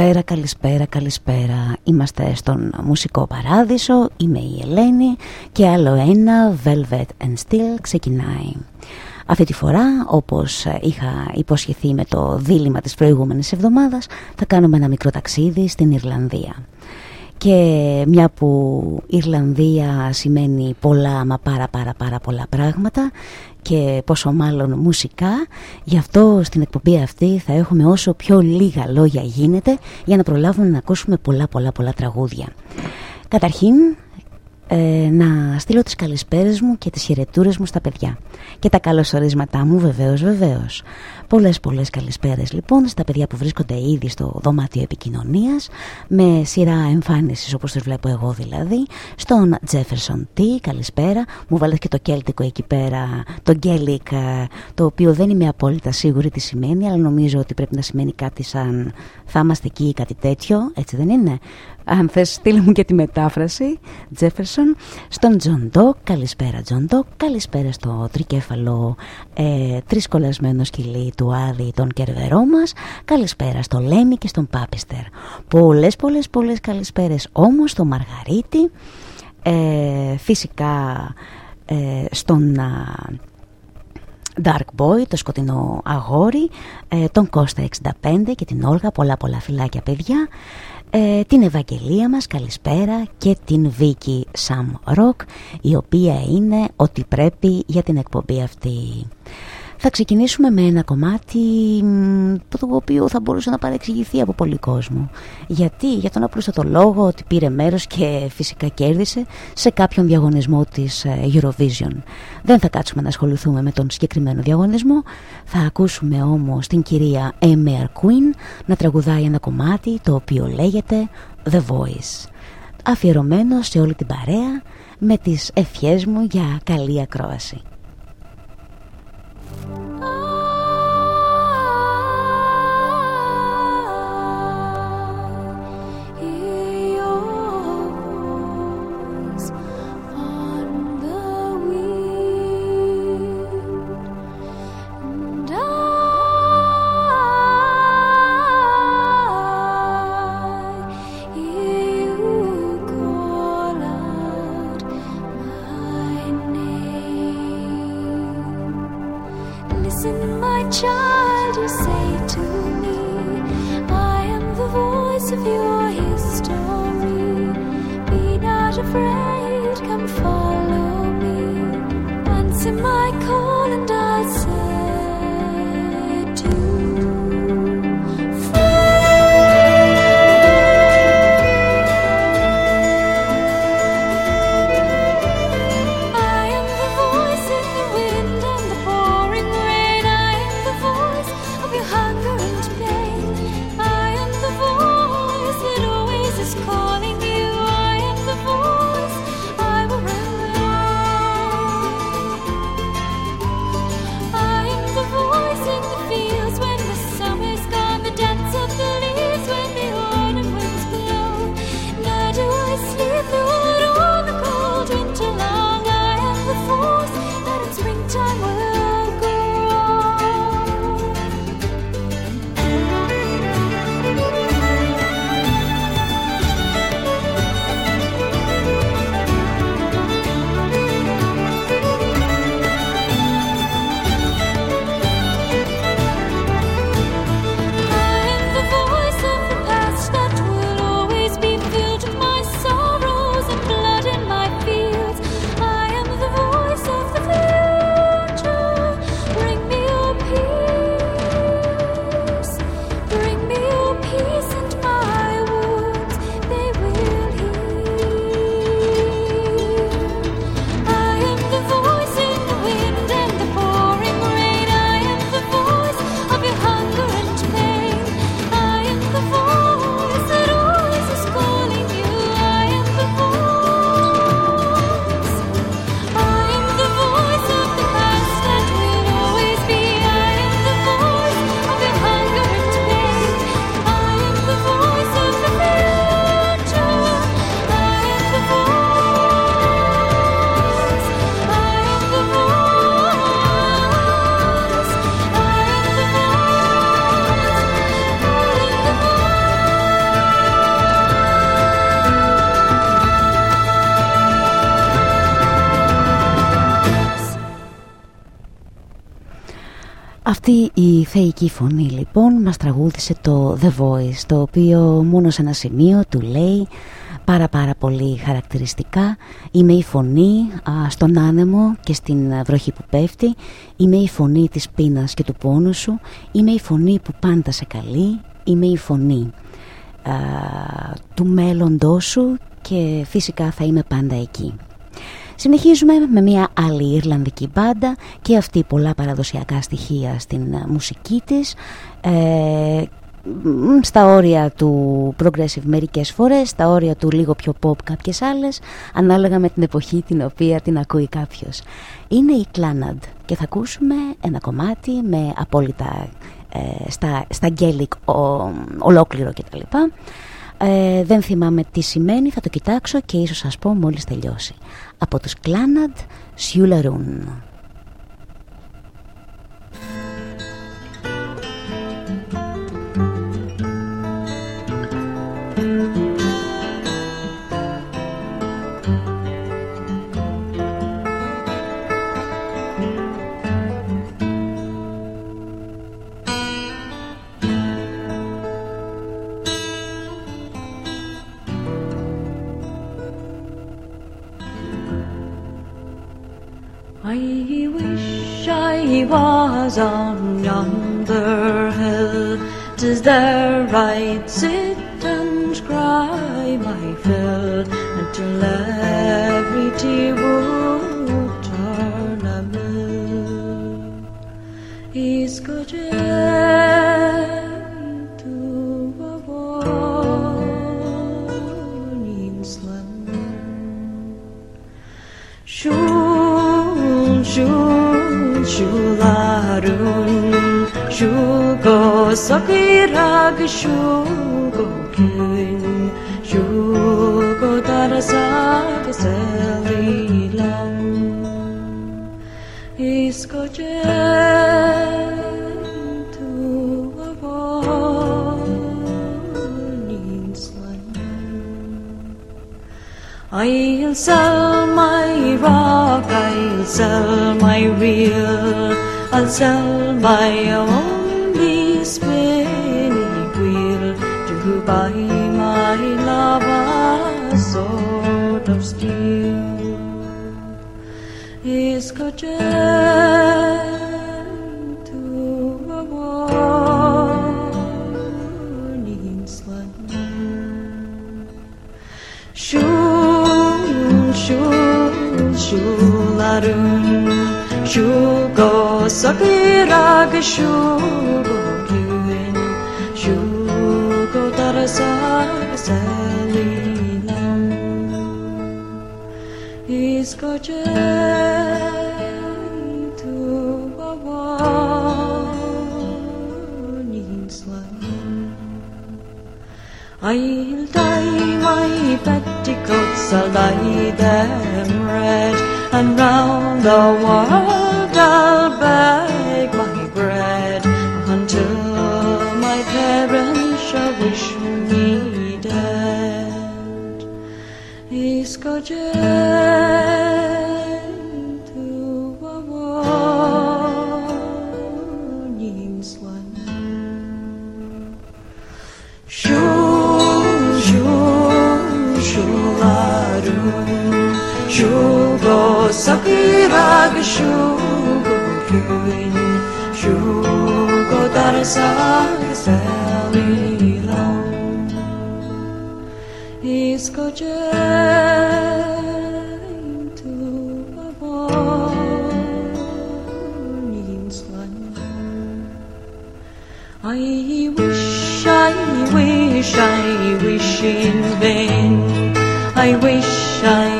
Καλησπέρα, καλησπέρα, καλησπέρα. Είμαστε στον Μουσικό Παράδεισο, είμαι η Ελένη και άλλο ένα Velvet and Steel ξεκινάει. Αυτή τη φορά, όπως είχα υποσχεθεί με το δίλημα της προηγούμενης εβδομάδας, θα κάνουμε ένα μικρό ταξίδι στην Ιρλανδία. Και μια που Ιρλανδία σημαίνει πολλά μα πάρα πάρα πάρα πολλά πράγματα και πόσο μάλλον μουσικά γι' αυτό στην εκπομπή αυτή θα έχουμε όσο πιο λίγα λόγια γίνεται για να προλάβουμε να ακούσουμε πολλά πολλά πολλά τραγούδια. Καταρχήν ε, να στείλω τις καλησπέρες μου και τις χαιρετούρες μου στα παιδιά. Και τα καλωσορίσματά μου βεβαίως βεβαίως. Πολλές πολλές καλησπέρες λοιπόν στα παιδιά που βρίσκονται ήδη στο δωμάτιο επικοινωνίας με σειρά εμφάνισης όπως τους βλέπω εγώ δηλαδή. Στον Jefferson T, καλησπέρα. Μου βάλετε και το κέλτικο εκεί πέρα το Gaelic ε, το οποίο δεν είμαι απόλυτα σίγουρη τι σημαίνει αλλά νομίζω ότι πρέπει να σημαίνει κάτι σαν θα είμαστε εκεί ή κάτι τέτοιο έτσι δεν είναι αν θες στείλε μου και τη μετάφραση Jefferson στον John Doe καλησπέρα John Doe καλησπέρα στο τρικέφαλο ε, τρισκολασμένο σκυλί του Άδη τον κερβερό μας. Καλησπέρα στο Λέμι και στον Πάπιστερ. Πολλές πολλές πολλές καλησπέρες όμως στο Μαργαρίτη. Ε, φυσικά ε, στον Dark Boy, το σκοτεινό αγόρι, ε, τον Κώστα 65 και την Όλγα, πολλά πολλά φυλάκια παιδιά ε, την Ευαγγελία μας καλησπέρα και την Βίκη Σαμ Ροκ η οποία είναι ότι πρέπει για την εκπομπή αυτή. Θα ξεκινήσουμε με ένα κομμάτι το οποίο θα μπορούσε να παρεξηγηθεί από πολύ κόσμο. Γιατί, για τον απλούστατο λόγο ότι πήρε μέρος και φυσικά κέρδισε σε κάποιον διαγωνισμό της ε, Eurovision. Δεν θα κάτσουμε να ασχοληθούμε με τον συγκεκριμένο διαγωνισμό, θα ακούσουμε όμως την κυρία Emer Queen να τραγουδάει ένα κομμάτι το οποίο λέγεται The Voice. Αφιερωμένο σε όλη την παρέα με τις ευχές μου για καλή ακρόαση. Listen, my child, you say to me, I am the voice of your. Αυτή η θεϊκή φωνή λοιπόν μας τραγούδισε το The Voice το οποίο μόνο σε ένα σημείο του λέει πάρα πάρα πολύ χαρακτηριστικά Είμαι η φωνή στον άνεμο και στην βροχή που πέφτει. Είμαι η φωνή της πείνας και του πόνου σου. Είμαι η φωνή που πάντα σε καλεί. Είμαι η φωνή του μέλλοντός σου και φυσικά θα είμαι πάντα εκεί Συνεχίζουμε με μια άλλη Ιρλανδική μπάντα και αυτή πολλά παραδοσιακά στοιχεία στην ε, μουσική της ε, στα όρια του progressive μερικές φορές, στα όρια του λίγο πιο pop κάποιες άλλες, ανάλογα με την εποχή την οποία την ακούει κάποιος. Είναι η Clannad και θα ακούσουμε ένα κομμάτι με απόλυτα ε, στα, στα Gaelic ο, ολόκληρο κτλ. Ε, δεν θυμάμαι τι σημαίνει, θα το κοιτάξω και ίσως σας πω μόλις τελειώσει. Από τους Κλάναντ Σιουλαιρούν. I wish I was on yonder hill. Tis there I'd sit and cry my fill until every tear would turn a mill. Is good. Sure. Shularun Shugo Sakirag Shugo Kin Shugo Darasag Selilam Isko Jentu I'll sell my rock, I'll sell my reel, I'll sell my only spinning wheel to buy my love a sword of steel. Is sakirag shugo kyun shugo tarasag salilam isko to a warning slam I'll dye my petticoats, I'll dye them red and round the world I'll beg my bread until my parents shall wish me dead. to a warning slang. Shoo, shoo, shoo, Shugo sakirag shugo kyuin Shugo darasag salilam Isko to a warning I wish, I wish, I wish in vain I wish I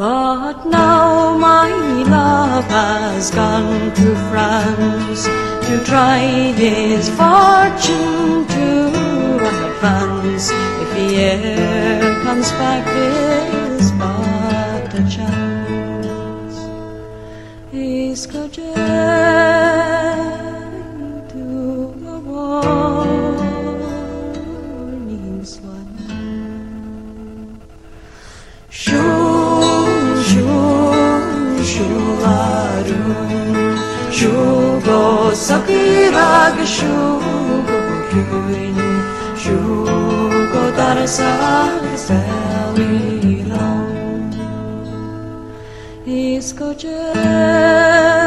But now my love has gone to France to try his fortune to advance. If he e'er comes back, there's but a chance. Iskojentu Shugo sakiraga shugo kyun Shugo darasag selilong Iskojentu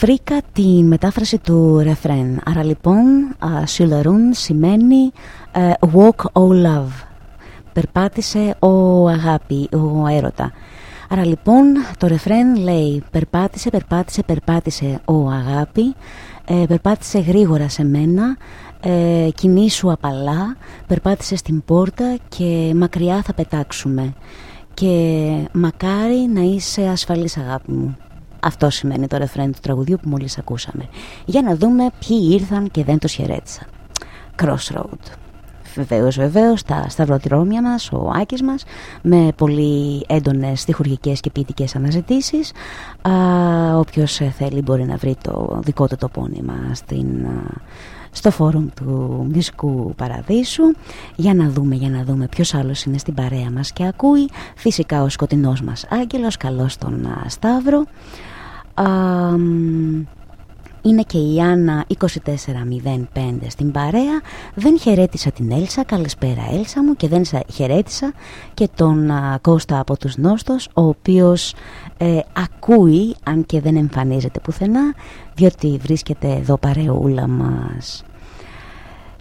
βρήκα την μετάφραση του ρεφρέν. Άρα λοιπόν, σιλαρούν σημαίνει ε, walk all love. Περπάτησε ο αγάπη, ο έρωτα. Άρα λοιπόν το ρεφρέν λέει περπάτησε, περπάτησε, περπάτησε ο αγάπη, ε, περπάτησε γρήγορα σε μένα, ε, κινήσου απαλά, περπάτησε στην πόρτα και μακριά θα πετάξουμε. Και μακάρι να είσαι ασφαλής αγάπη μου. Αυτό σημαίνει το ρεφρέν του τραγουδιού που μόλις ακούσαμε. Για να δούμε ποιοι ήρθαν και δεν τους χαιρέτησαν. Crossroad. Βεβαίως, βεβαίως, τα σταυροδρόμια μας, ο Άκης μας, με πολύ έντονες στιχουργικές και ποιητικές αναζητήσεις. Α, όποιος ε, θέλει μπορεί να βρει το δικό του τοπώνυμα στην, α, στο φόρουμ του Μουσικού Παραδείσου για να δούμε, για να δούμε ποιος άλλος είναι στην παρέα μας και ακούει. Φυσικά ο σκοτεινός μας άγγελος καλώς τον α, Σταύρο. Α, μ, είναι και η Άννα 2405 στην παρέα. Δεν χαιρέτησα την Έλσα καλησπέρα Έλσα μου και δεν σα- χαιρέτησα και τον α, Κώστα από τους Νόστος ο οποίος ε, ακούει αν και δεν εμφανίζεται πουθενά διότι βρίσκεται εδώ παρεούλα μας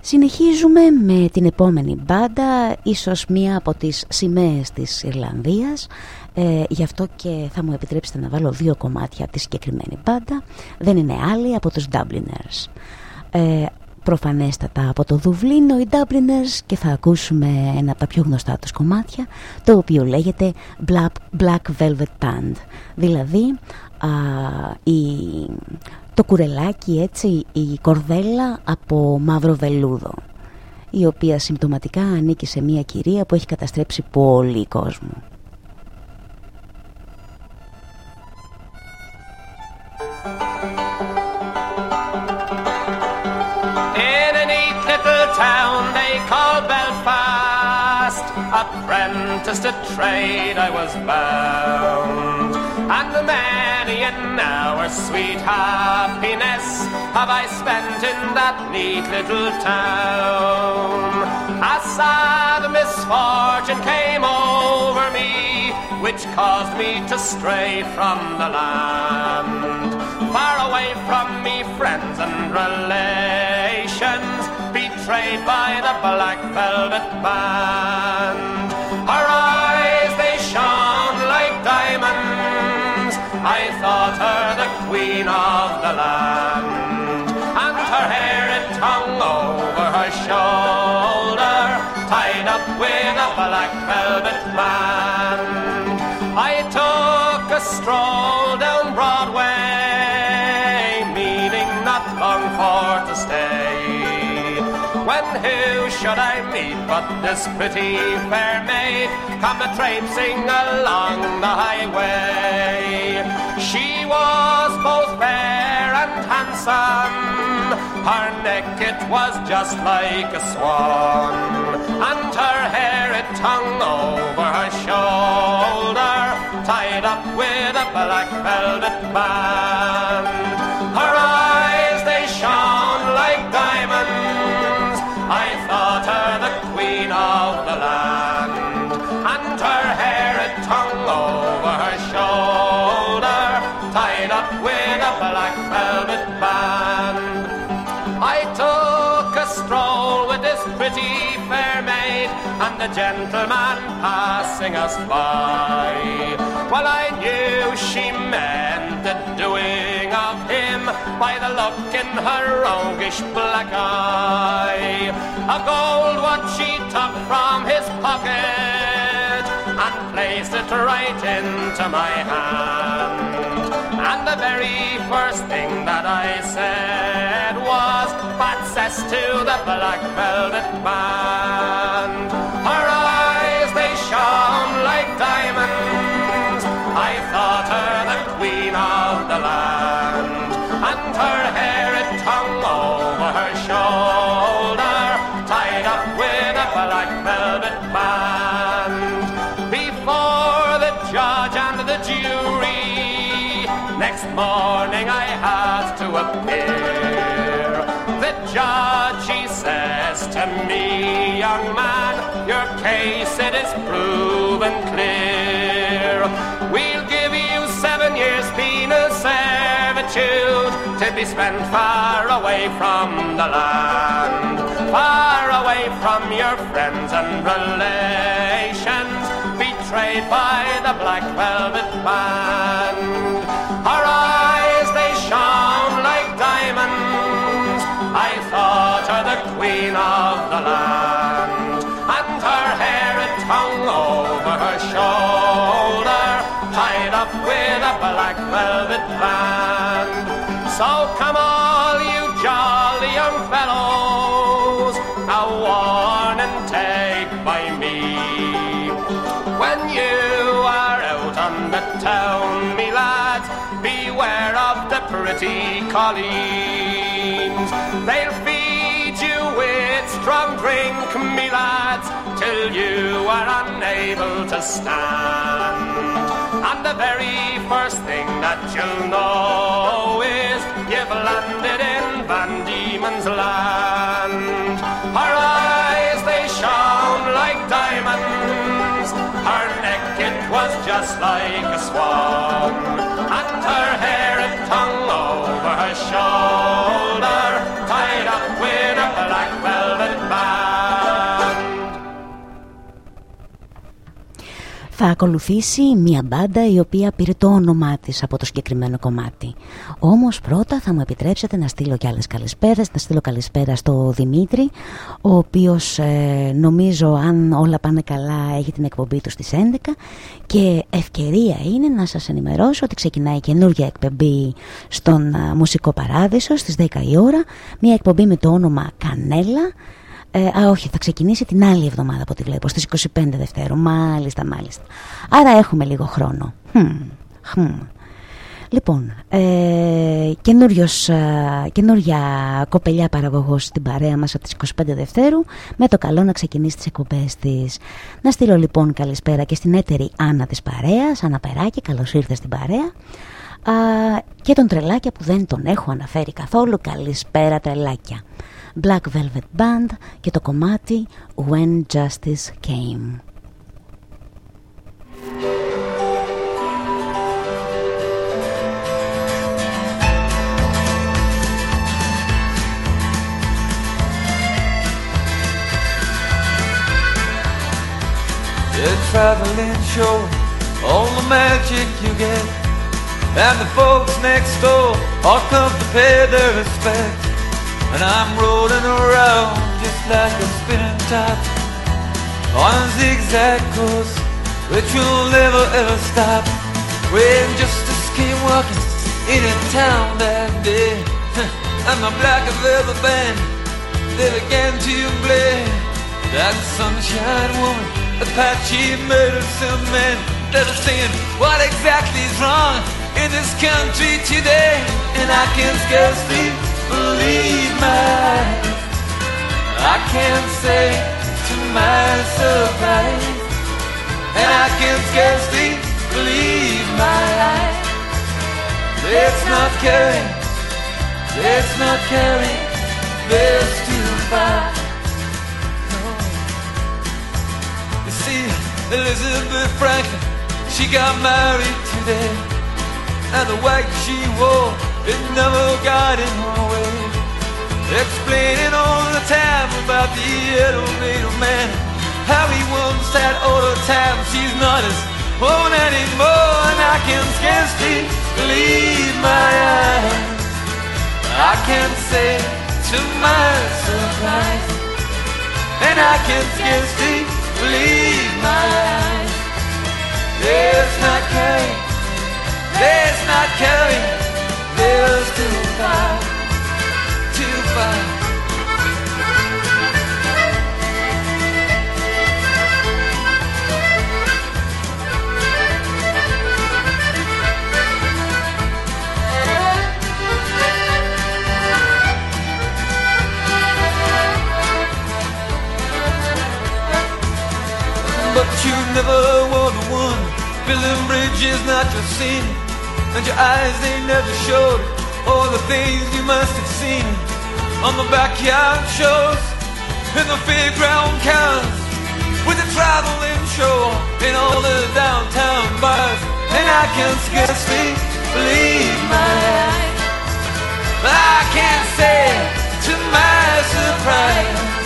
Συνεχίζουμε με την επόμενη μπάντα, ίσως μία από τις σημαίες της Ιρλανδίας. Ε, γι' αυτό και θα μου επιτρέψετε να βάλω δύο κομμάτια από τη συγκεκριμένη μπάντα. Δεν είναι άλλη από τους Dubliners. Ε, προφανέστατα από το Δουβλίνο οι Dubliners και θα ακούσουμε ένα από τα πιο γνωστά τους κομμάτια το οποίο λέγεται Black, Black Velvet Band δηλαδή α, η, το κουρελάκι έτσι η κορδέλα από μαύρο βελούδο η οποία συμπτωματικά ανήκει σε μια κυρία που έχει καταστρέψει πολύ κόσμο. In a neat little town they call Belfast, apprentice to trade I was bound. And the many an hour sweet happiness have I spent in that neat little town. A sad misfortune came over me, which caused me to stray from the land. Far away from me, friends and relations, betrayed by the black velvet band. Her I thought her the queen of the land. And her hair, it hung over her shoulder, tied up with a black velvet band. I took a stroll should I meet but this pretty fair maid come a traipsing along the highway? She was both fair and handsome. Her neck it was just like a swan, and her hair it hung over her shoulder, tied up with a black velvet band. The gentleman passing us by. Well, I knew she meant the doing of him by the look in her roguish black eye. A gold watch she took from his pocket and placed it right into my hand. And the very first thing that I said was, Bad cess to the black velvet band. Hung over her shoulder, tied up with a black velvet band. Before the judge and the jury, next morning I had to appear. The judge, he says to me, young man, your case it is proven clear. We'll give you seven years penal servitude to be spent far away from the land, far away from your friends and relations, betrayed by the black velvet band. Her eyes, they shone like diamonds. I thought her the queen of the land, and her hair it hung over her shoulder, tied up with a black velvet band. So come all you jolly young fellows, a warning take by me. When you are out on the town, me lads, beware of the pretty colleens. They'll feed you with strong drink, me lads, till you are unable to stand. And the very first thing that you'll know is you've landed in Van Diemen's land. Her eyes, they shone like diamonds. Her neck, it was just like a swan. And her hair, it hung over her shoulder, Θα ακολουθήσει μια μπάντα η οποία πήρε το όνομά της από το συγκεκριμένο κομμάτι. Όμως πρώτα θα μου επιτρέψετε να στείλω και άλλες καλησπέρες, να στείλω καλησπέρα στο Δημήτρη, ο οποίος ε, νομίζω αν όλα πάνε καλά έχει την εκπομπή του στις 11 και ευκαιρία είναι να σας ενημερώσω ότι ξεκινάει καινούργια εκπομπή στον α, Μουσικό Παράδεισο στις 10 η ώρα, μια εκπομπή με το όνομα Κανέλα, ε, α, όχι, θα ξεκινήσει την άλλη εβδομάδα από ό,τι βλέπω, στις 25 Δευτέρου. Μάλιστα, μάλιστα. Άρα έχουμε λίγο χρόνο. Χμ, χμ. Λοιπόν, ε, καινούριος, ε, καινούρια κοπελιά παραγωγός στην παρέα μας από τις 25 Δευτέρου με το καλό να ξεκινήσει τις εκπομπές της. Να στείλω λοιπόν καλησπέρα και στην έτερη Άννα της παρέας, Άννα Περάκη, καλώς ήρθες στην παρέα. Α, και τον τρελάκια που δεν τον έχω αναφέρει καθόλου, καλησπέρα τρελάκια. Black Velvet Band και το κομμάτι When Justice Came. You're traveling show all the magic you get And the folks next door all come to pay their respect And I'm rolling around just like a spinning top On a zigzag course which will never ever stop. When justice came walking into town that day And my black velvet band they began to play That sunshine woman Apache medicine man That is saying what exactly is wrong in this country today, and I can scarcely believe my. I can't say to my surprise, and I can scarcely believe my eyes. Let's not carry, let's not carry this too far. No. You see, Elizabeth Franklin, she got married today, and the white she wore, it never got in her way. Explaining all the time about the elevator man, how he once had all the time. She's not his own anymore, and I can scarcely believe my eyes. I can't say to my surprise, and I can scarcely believe my eyes. There's not carrying, there's not carrying, there's too far, too far. But you never were the one Building bridges, not your sin And your eyes, they never showed All the things you must have seen. On the backyard shows In the fairground cars With the traveling show In all the downtown bars. And I can scarcely believe my eyes. I can't say to my surprise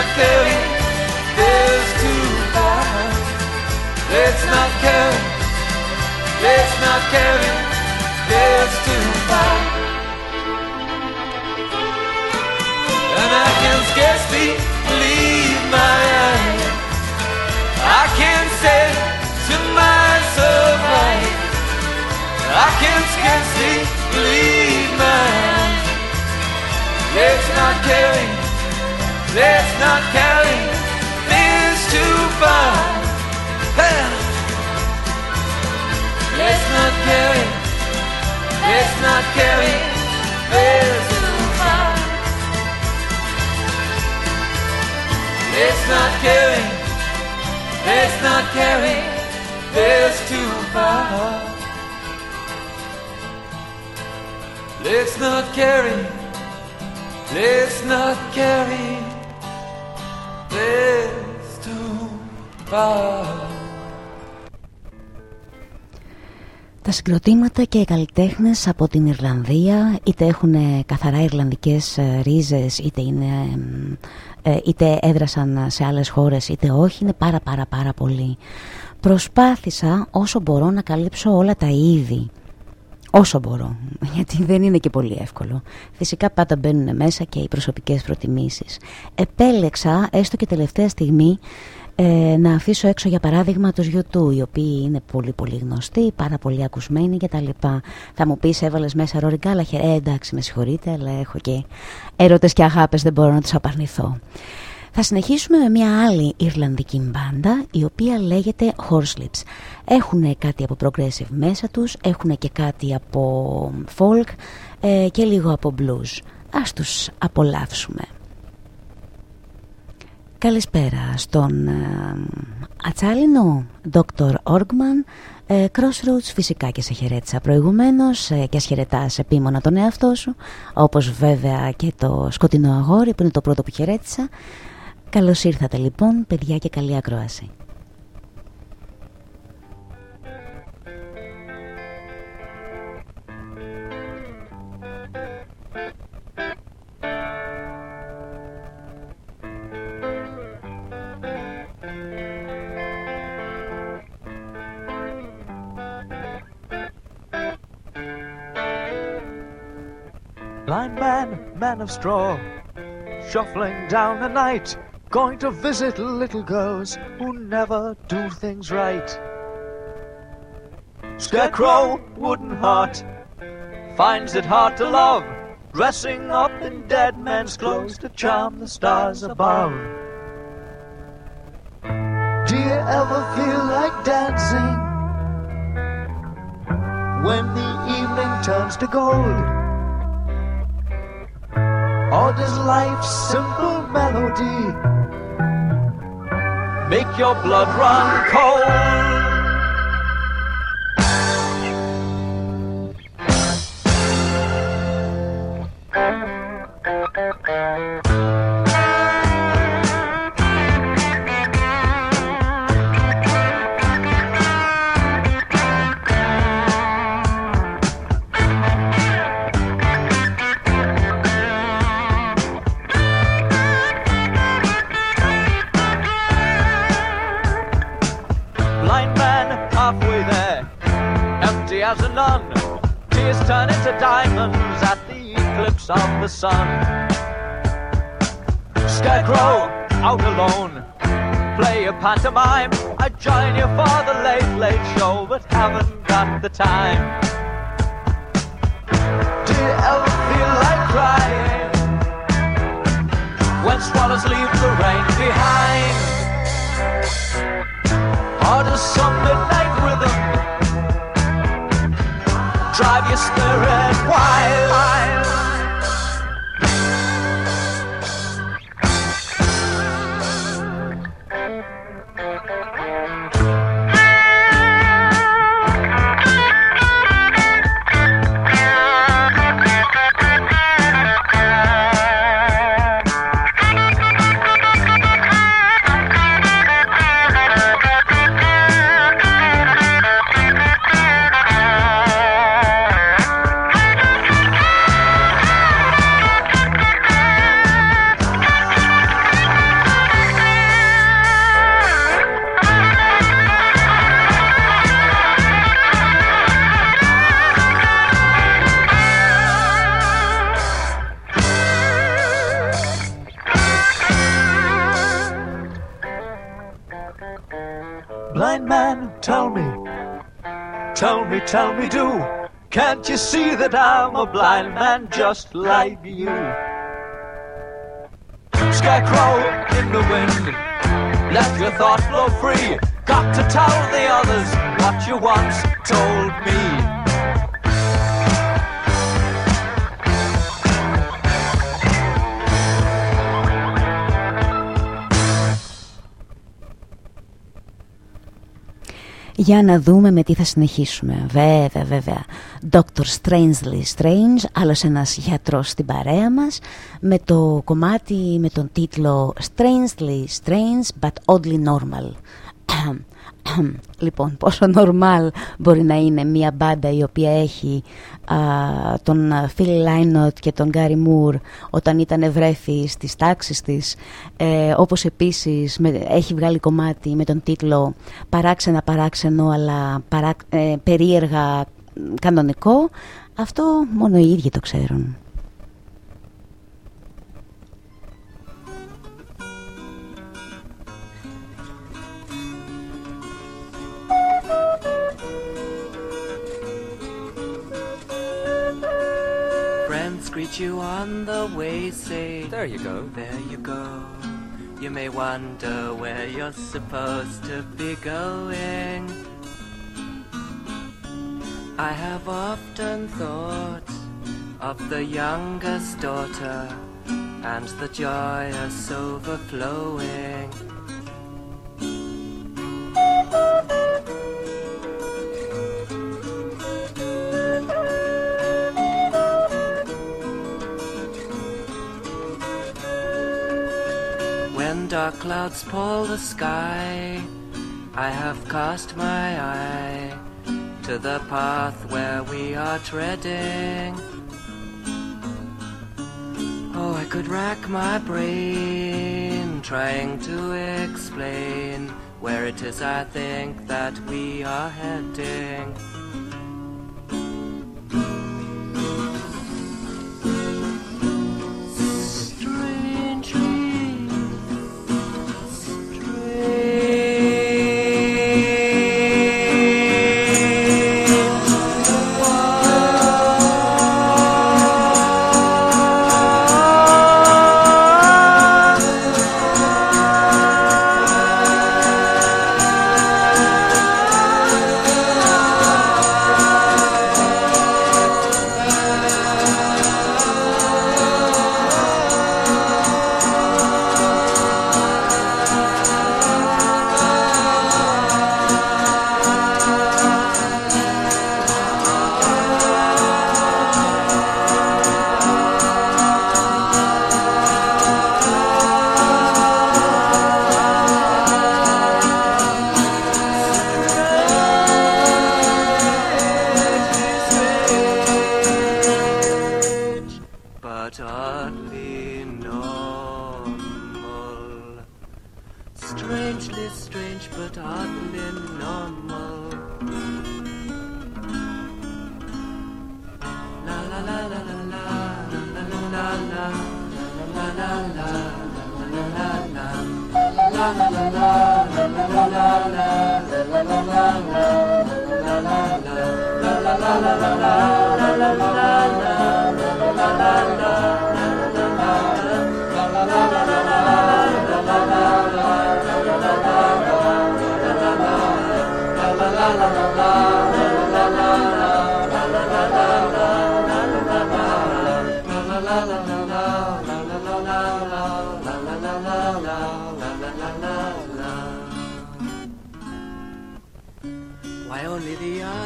not carry There's too far. Let's not carry, let's not carry There's too far. And I can scarcely believe my eyes. I can't say to my surprise I can scarcely believe my eyes. Let's not carry, let's not carry this too far. Let's not carry, let's not carry this too far Let's not carry, let's not carry this too far Let's not carry, let's not carry. Τα συγκροτήματα και οι καλλιτέχνες από την Ιρλανδία είτε έχουν καθαρά Ιρλανδικές ε, ρίζες είτε, είναι, ε, είτε έδρασαν σε άλλες χώρες είτε όχι είναι πάρα πάρα πάρα πολύ. Προσπάθησα όσο μπορώ να καλύψω όλα τα είδη όσο μπορώ, γιατί δεν είναι και πολύ εύκολο. Φυσικά πάντα μπαίνουν μέσα και οι προσωπικές προτιμήσεις. Επέλεξα, έστω και τελευταία στιγμή, ε, να αφήσω έξω για παράδειγμα τους YouTube, οι οποίοι είναι πολύ πολύ γνωστοί, πάρα πολύ ακουσμένοι κτλ. Θα μου πεις έβαλες μέσα Ρόρι Γκάλαχερ, ε, εντάξει με συγχωρείτε, αλλά έχω και έρωτες και αγάπες, δεν μπορώ να τους απαρνηθώ. Θα συνεχίσουμε με μια άλλη Ιρλανδική μπάντα η οποία λέγεται Horselips. Έχουν κάτι από progressive μέσα τους, έχουν και κάτι από folk ε, και λίγο από blues. Ας τους απολαύσουμε. Καλησπέρα στον ε, ατσάλινο Dr. Orgman ε, Crossroads φυσικά και σε χαιρέτησα προηγουμένως ε, και ας χαιρετάς επίμονα τον εαυτό σου όπως βέβαια και το σκοτεινό αγόρι που είναι το πρώτο που χαιρέτησα Καλώς ήρθατε λοιπόν παιδιά και καλή ακρόαση Blind man, man of straw, shuffling down the night, going to visit little girls who never do things right. Scarecrow, wooden heart, finds it hard to love dressing up in dead men's clothes to charm the stars above. Do you ever feel like dancing when the evening turns to gold? Or does life's simple melody make your blood run cold? Blind Tears turn into diamonds at the eclipse of the sun. Scarecrow, out alone. Play a pantomime. I join you for the late, late show, but haven't got the time. Do you ever feel like crying? When swallows leave the rain behind. Or does some midnight drive your spirit wild? I'm a blind man just like you? Scarecrow in the wind, let your thought flow free. Got to tell the others what you once told me. Για να δούμε με τι θα συνεχίσουμε. Βέβαια, βέβαια. Dr. Strangely Strange, άλλος ένας γιατρός στην παρέα μας, με το κομμάτι με τον τίτλο Strangely Strange but Oddly Normal. λοιπόν, πόσο normal μπορεί να είναι μια μπάντα η οποία έχει α, τον Phil Lynott και τον Gary Moore όταν ήταν ευρέθη στις τάξεις της ε, όπως επίσης με, έχει βγάλει κομμάτι με τον τίτλο «Παράξενα παράξενο αλλά παρά, ε, περίεργα κανονικό» αυτό μόνο οι ίδιοι το ξέρουν. Greet you on the way, say, There you go. There you go. You may wonder where you're supposed to be going. I have often thought of the youngest daughter and the joyous overflowing. Dark clouds pall the sky, I have cast my eye to the path where we are treading. Oh, I could rack my brain trying to explain where it is I think that we are heading.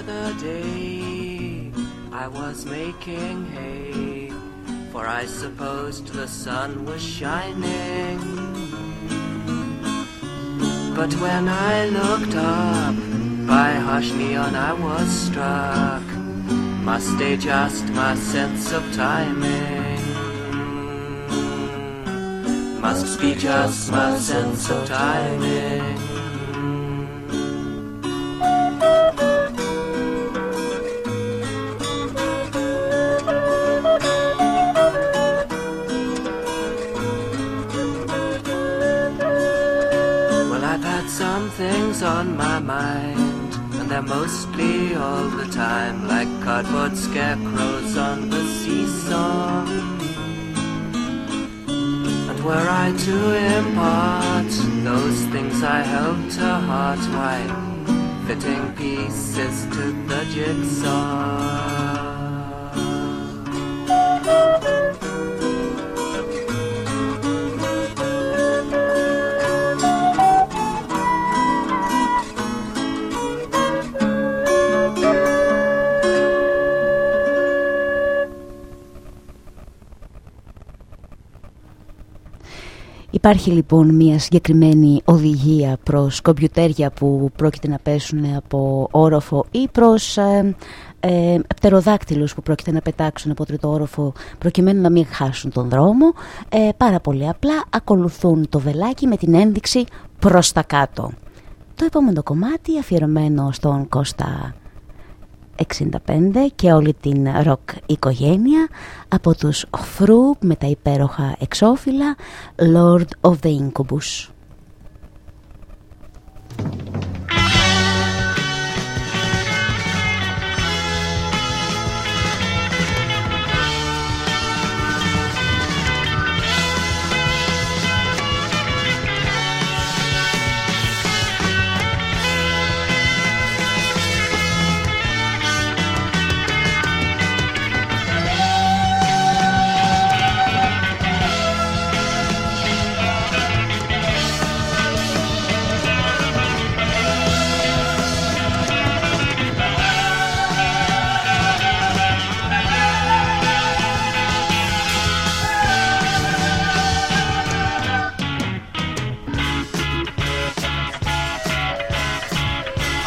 Other day I was making hay. For I supposed the sun was shining. But when I looked up By harsh neon I was struck. Must adjust my sense of timing? Must be just my sense of timing things on my mind, and they're mostly all the time like cardboard scarecrows on the seesaw. And were I to impart those things I held to heart, why, fitting pieces to the jigsaw. Υπάρχει λοιπόν μια συγκεκριμένη οδηγία προς κομπιουτέρια που πρόκειται να πέσουν από όροφο ή προς ε, ε, πτεροδάκτυλους που πρόκειται να πετάξουν από τρίτο όροφο προκειμένου να μην χάσουν τον δρόμο. Ε, πάρα πολύ απλά ακολουθούν το βελάκι με την ένδειξη προς τα κάτω. Το επόμενο κομμάτι αφιερωμένο στον Κώστα 65 και όλη την ροκ οικογένεια από τους Φρου με τα υπέροχα εξώφυλλα Lord of the Incubus.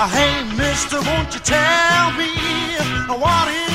Hey, mister, won't you tell me what is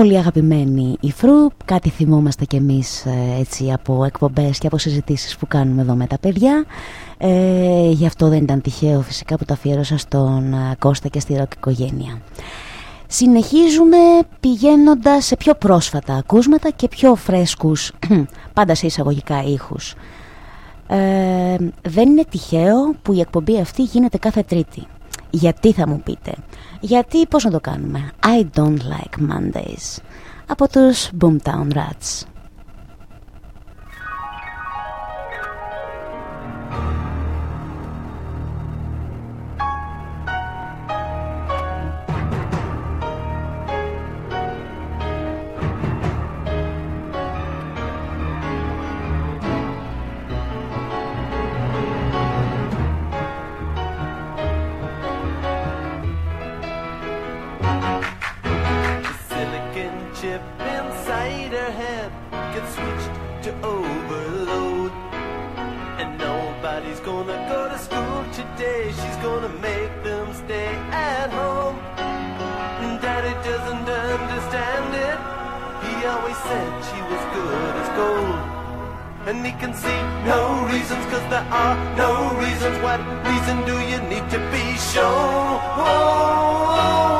Πολύ αγαπημένοι η Φρουπ, κάτι θυμόμαστε κι εμείς ε, έτσι από εκπομπές και από συζητήσεις που κάνουμε εδώ με τα παιδιά. Ε, γι' αυτό δεν ήταν τυχαίο φυσικά που το αφιέρωσα στον ε, Κώστα και στη ροκ οικογένεια. Συνεχίζουμε πηγαίνοντας σε πιο πρόσφατα ακούσματα και πιο φρέσκους, πάντα σε εισαγωγικά ήχους. Ε, δεν είναι τυχαίο που η εκπομπή αυτή γίνεται κάθε τρίτη. Γιατί θα μου πείτε. Γιατί πώς να το κάνουμε. I don't like Mondays. Από τους Boomtown Rats. Go to school today. She's gonna make them stay at home. And Daddy doesn't understand it. He always said she was good as gold. And he can see no reasons, cause there are no reasons. What reason do you need to be shown? Tell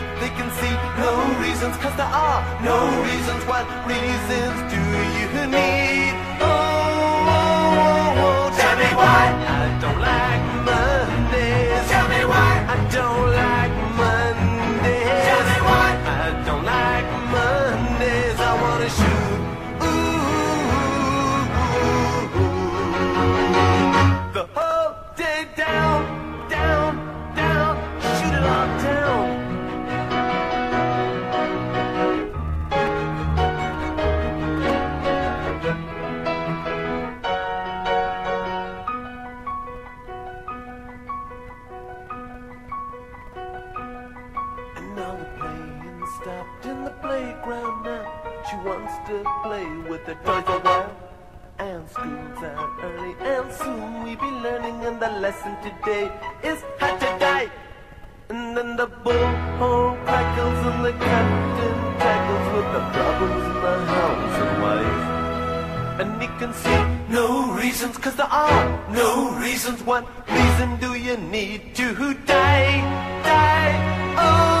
They can see no reasons, cause there are no reasons. What reasons do you need? Oh, oh, oh, oh, tell me why I don't like the toys a while. And school's out early, and soon we'll be learning. And the lesson today is how to die. And then the bullhorn crackles, and the captain tackles with the problems in the house and wife. And he can see no reasons, cause there are no reasons. What reason do you need to die? Die, oh.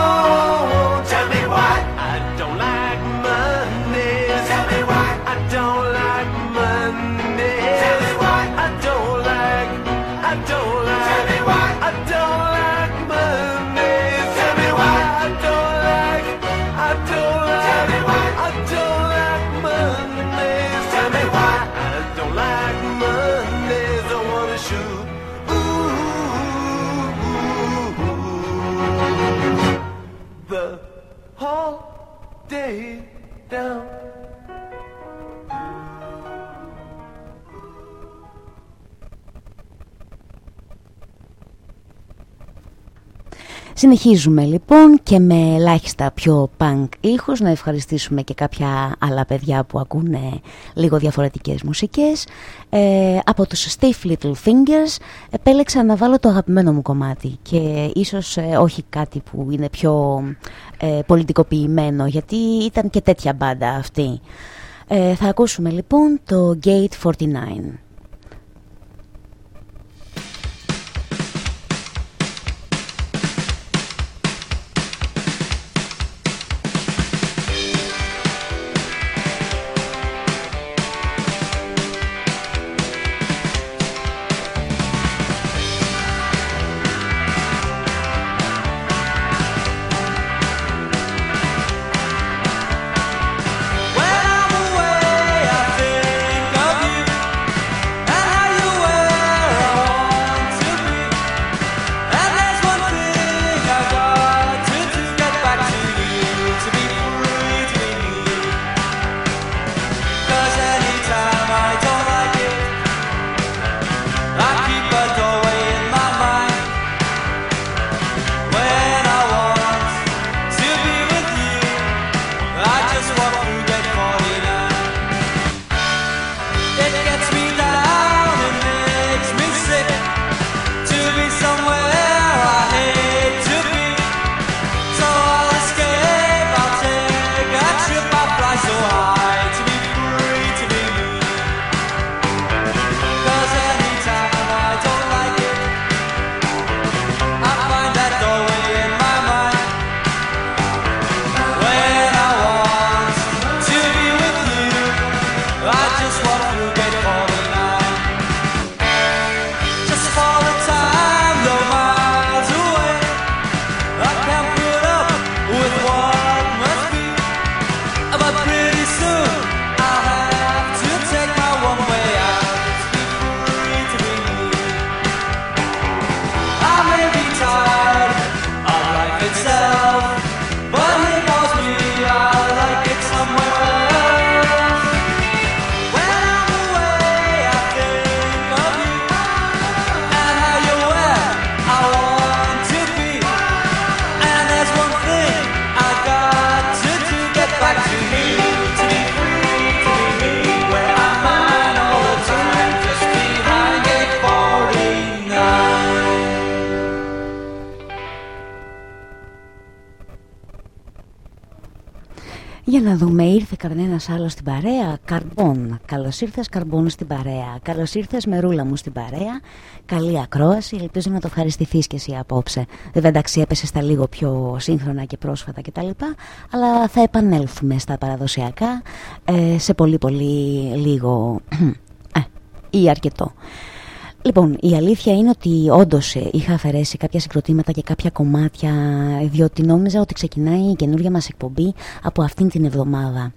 Συνεχίζουμε λοιπόν και με ελάχιστα πιο punk ήχους να ευχαριστήσουμε και κάποια άλλα παιδιά που ακούνε λίγο διαφορετικές μουσικές. Ε, από τους Stiff Little Fingers επέλεξα να βάλω το αγαπημένο μου κομμάτι και ίσως ε, όχι κάτι που είναι πιο ε, πολιτικοποιημένο γιατί ήταν και τέτοια μπάντα αυτή. Ε, θα ακούσουμε λοιπόν το Gate 49. Ήρθε κανένα άλλος στην παρέα. Καρμπόν. Καλώς ήρθες, Καρμπόν στην παρέα. Καλώς ήρθες, Μερούλα μου στην παρέα. Καλή ακρόαση. Ελπίζω να το ευχαριστηθείς και εσύ απόψε. Βέβαια, εντάξει, έπεσες στα λίγο πιο σύγχρονα και πρόσφατα κτλ. Αλλά θα επανέλθουμε στα παραδοσιακά ε, σε πολύ πολύ λίγο ε, ή αρκετό. Λοιπόν, η αλήθεια είναι ότι όντως ε, είχα αφαιρέσει κάποια συγκροτήματα και κάποια κομμάτια, διότι νόμιζα ότι ξεκινάει η καινούργια μας εκπομπή από αυτήν την εβδομάδα.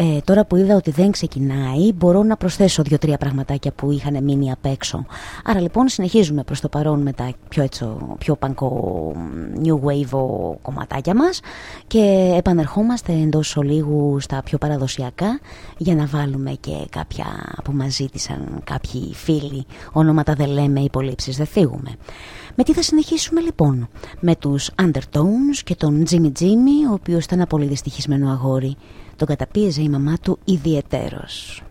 Ε, τώρα που είδα ότι δεν ξεκινάει, μπορώ να προσθέσω δύο-τρία πραγματάκια που είχαν μείνει απ' έξω. Άρα λοιπόν συνεχίζουμε προς το παρόν με τα πιο, έτσι, πιο πανκό new wave κομματάκια μας και επανερχόμαστε εντός ολίγου στα πιο παραδοσιακά για να βάλουμε και κάποια που μας ζήτησαν κάποιοι φίλοι. Ονόματα δεν λέμε, υπολείψεις δεν φύγουμε. Με τι θα συνεχίσουμε λοιπόν, με τους Undertones και τον Jimmy Jimmy, ο οποίος ήταν ένα πολύ δυστυχισμένο αγόρι. Τον καταπίεζε η μαμά του ιδιαιτέρως.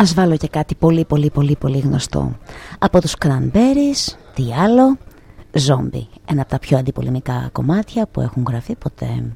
Ας βάλω και κάτι πολύ πολύ πολύ πολύ γνωστό. Από τους Cranberries, τι άλλο, Zombie. Ένα από τα πιο αντιπολεμικά κομμάτια που έχουν γραφεί ποτέ.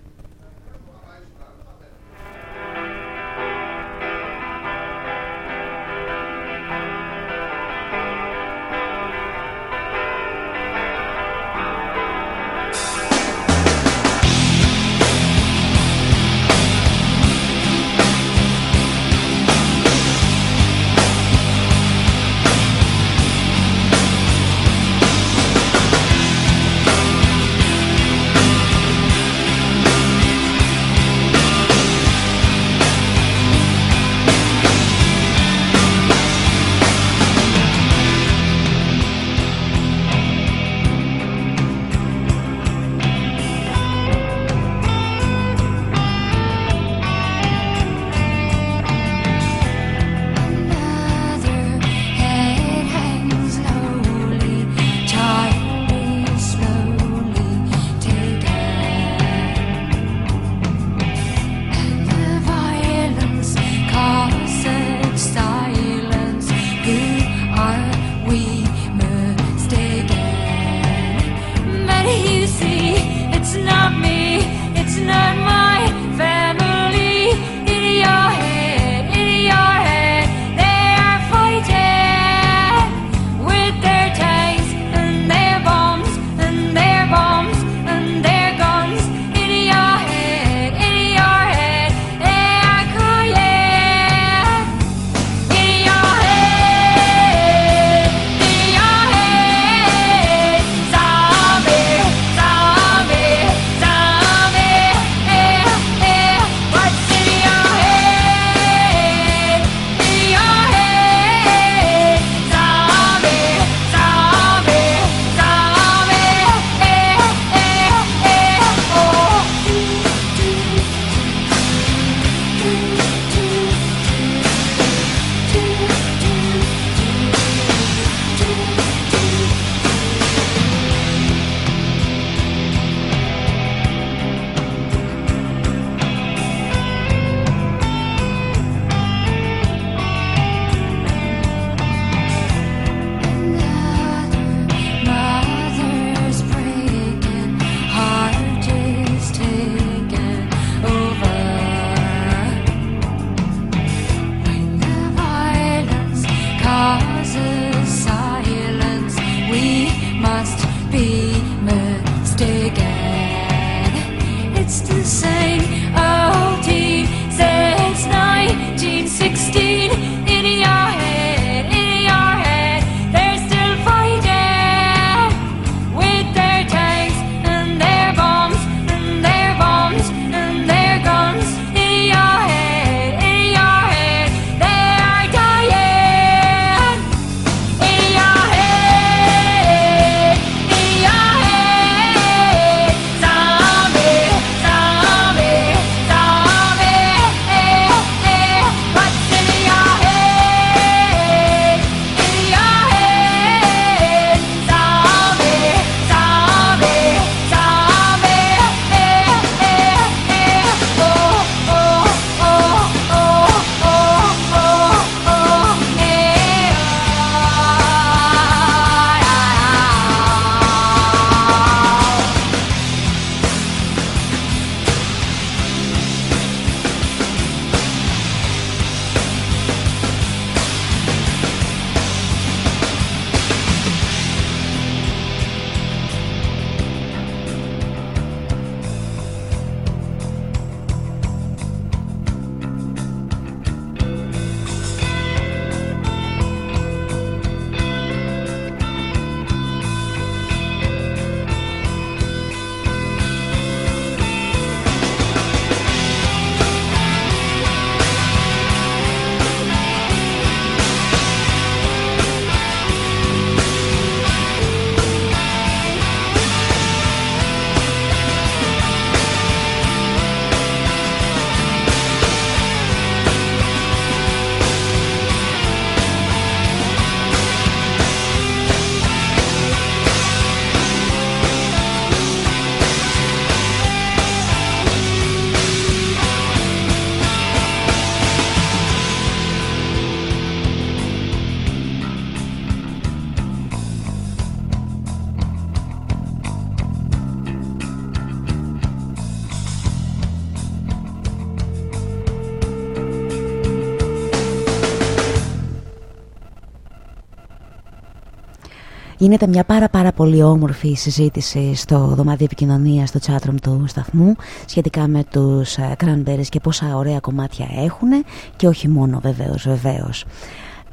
Γίνεται μια πάρα πάρα πολύ όμορφη συζήτηση στο δωμάτιο επικοινωνίας στο chatroom του σταθμού σχετικά με τους ε, Cranberries και πόσα ωραία κομμάτια έχουν και όχι μόνο βεβαίως βεβαίως.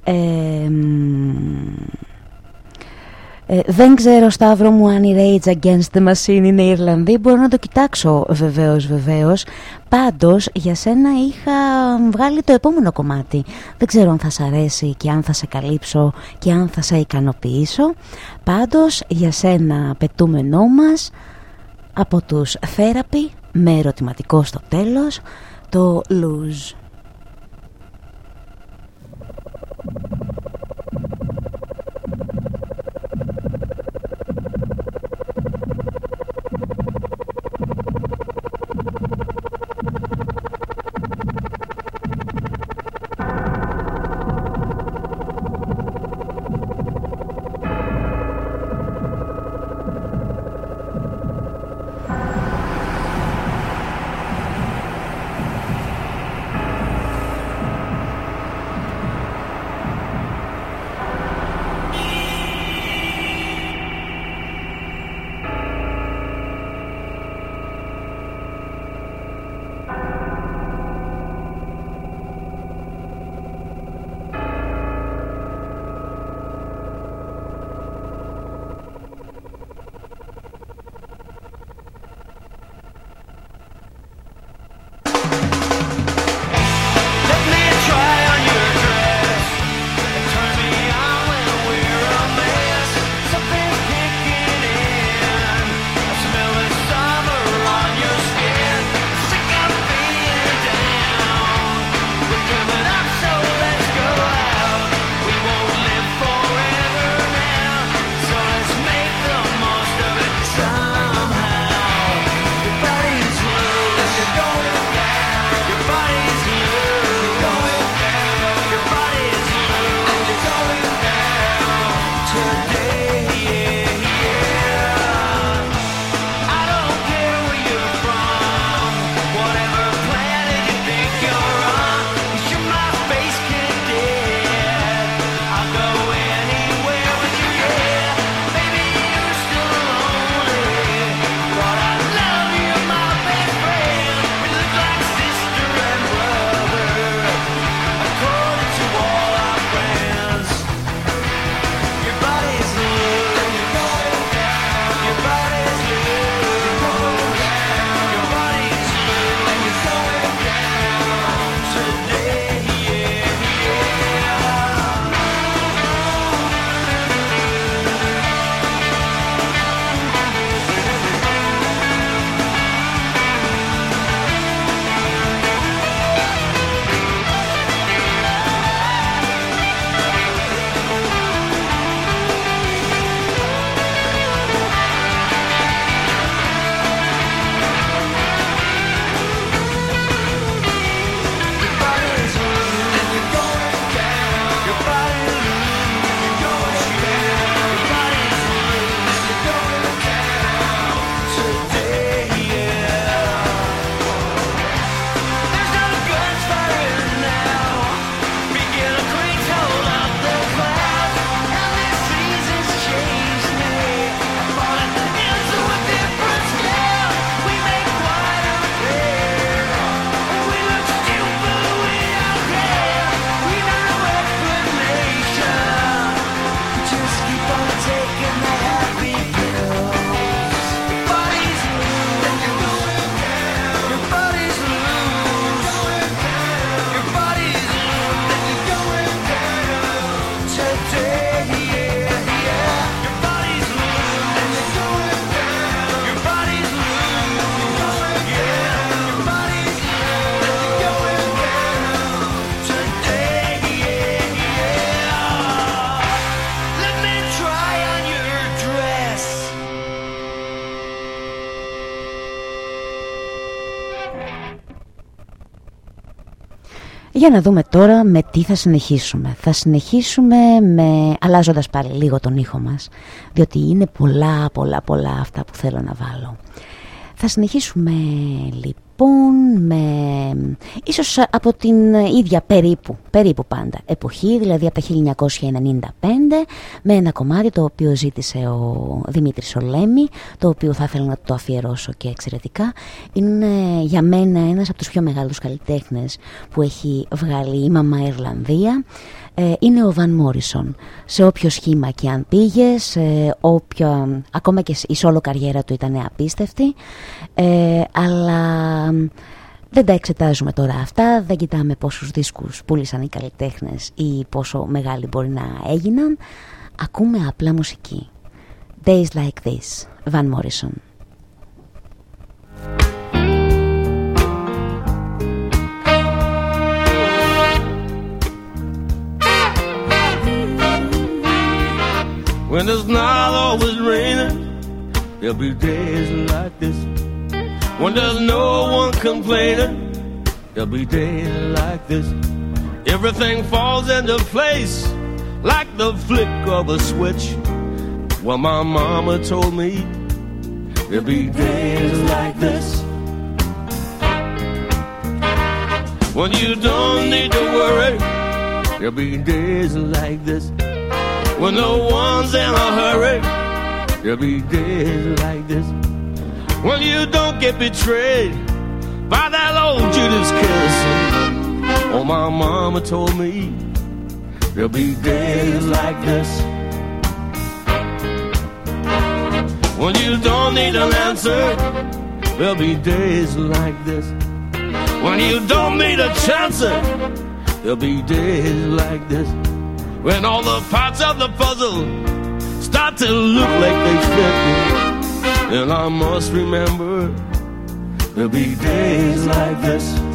Ε, ε, δεν ξέρω Σταύρο μου αν η Rage Against the Machine είναι Ιρλανδή. Μπορώ να το κοιτάξω βεβαίως βεβαίως. Πάντως για σένα είχα βγάλει το επόμενο κομμάτι. Δεν ξέρω αν θα σ' αρέσει και αν θα σε καλύψω και αν θα σε ικανοποιήσω. Πάντως για σένα πετούμενό μας Από τους Therapy με ερωτηματικό στο τέλος Το Lose Για να δούμε τώρα με τι θα συνεχίσουμε. Θα συνεχίσουμε με αλλάζοντας πάλι λίγο τον ήχο μας, διότι είναι πολλά πολλά πολλά αυτά που θέλω να βάλω. Θα συνεχίσουμε λοιπόν λοιπόν με ίσως από την ίδια περίπου, περίπου πάντα εποχή, δηλαδή από τα 1995 με ένα κομμάτι το οποίο ζήτησε ο Δημήτρης Ολέμη, το οποίο θα ήθελα να το αφιερώσω και εξαιρετικά. Είναι για μένα ένας από τους πιο μεγάλους καλλιτέχνες που έχει βγάλει η Μαμά Ιρλανδία. Ε, είναι ο Βαν Μόρισον. Σε όποιο σχήμα και αν πήγε, σε όποιο, ακόμα και η σόλο καριέρα του ήταν απίστευτη, ε, αλλά δεν τα εξετάζουμε τώρα αυτά, δεν κοιτάμε πόσους δίσκους πούλησαν οι καλλιτέχνες ή πόσο μεγάλοι μπορεί να έγιναν. Ακούμε απλά μουσική. Days Like This, Van Morrison. When it's not always raining, there'll be days like this. When there's no one complaining, there'll be days like this. Everything falls into place like the flick of a switch. Well, my mama told me there'll be days like this. When you don't need to worry, there'll be days like this. When no one's in a hurry, there'll be days like this. When you don't get betrayed by that old Judas kiss. Oh, my mama told me there'll be days like this. When you don't need an answer, there'll be days like this. When you don't need a chance, there'll be days like this. When all the parts of the puzzle start to look like they fit me. And I must remember there'll be days like this.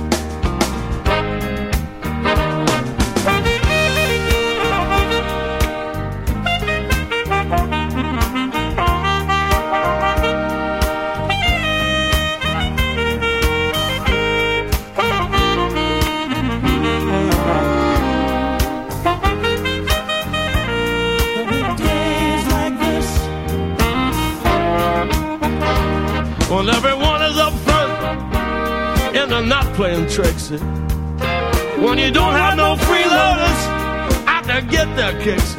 They're not playing tricks. When you don't have no freeloaders out to get their kicks.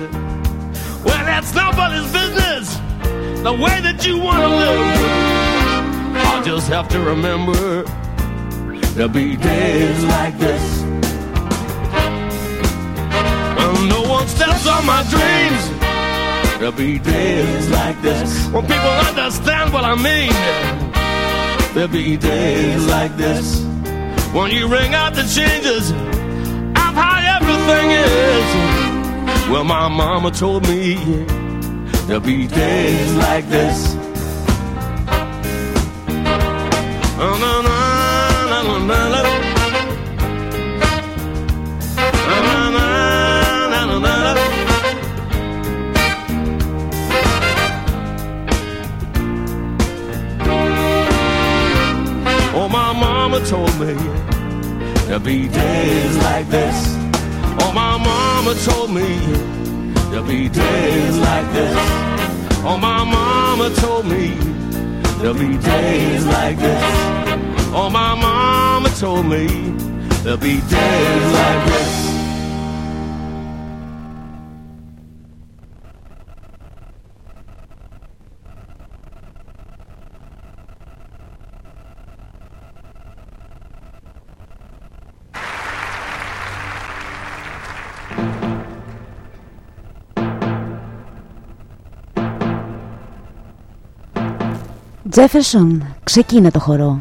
Well, that's nobody's business. The way that you want to live. I'll just have to remember there'll be days like this. When no one steps on my dreams. There'll be days like this when people understand what I mean. There'll be days like this when you ring out the changes of how everything is. Well, my mama told me there'll be days like this. Oh, my mama told me there'll be days like this. Oh, my mama told me there'll be days like this. Oh, my mama told me there'll be days like this. Oh, my mama told me there'll be days like this. Τζέφερσον, ξεκίνα το χορό.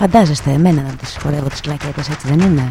φαντάζεστε εμένα να τις χορεύω τις κλακέτες έτσι δεν είναι;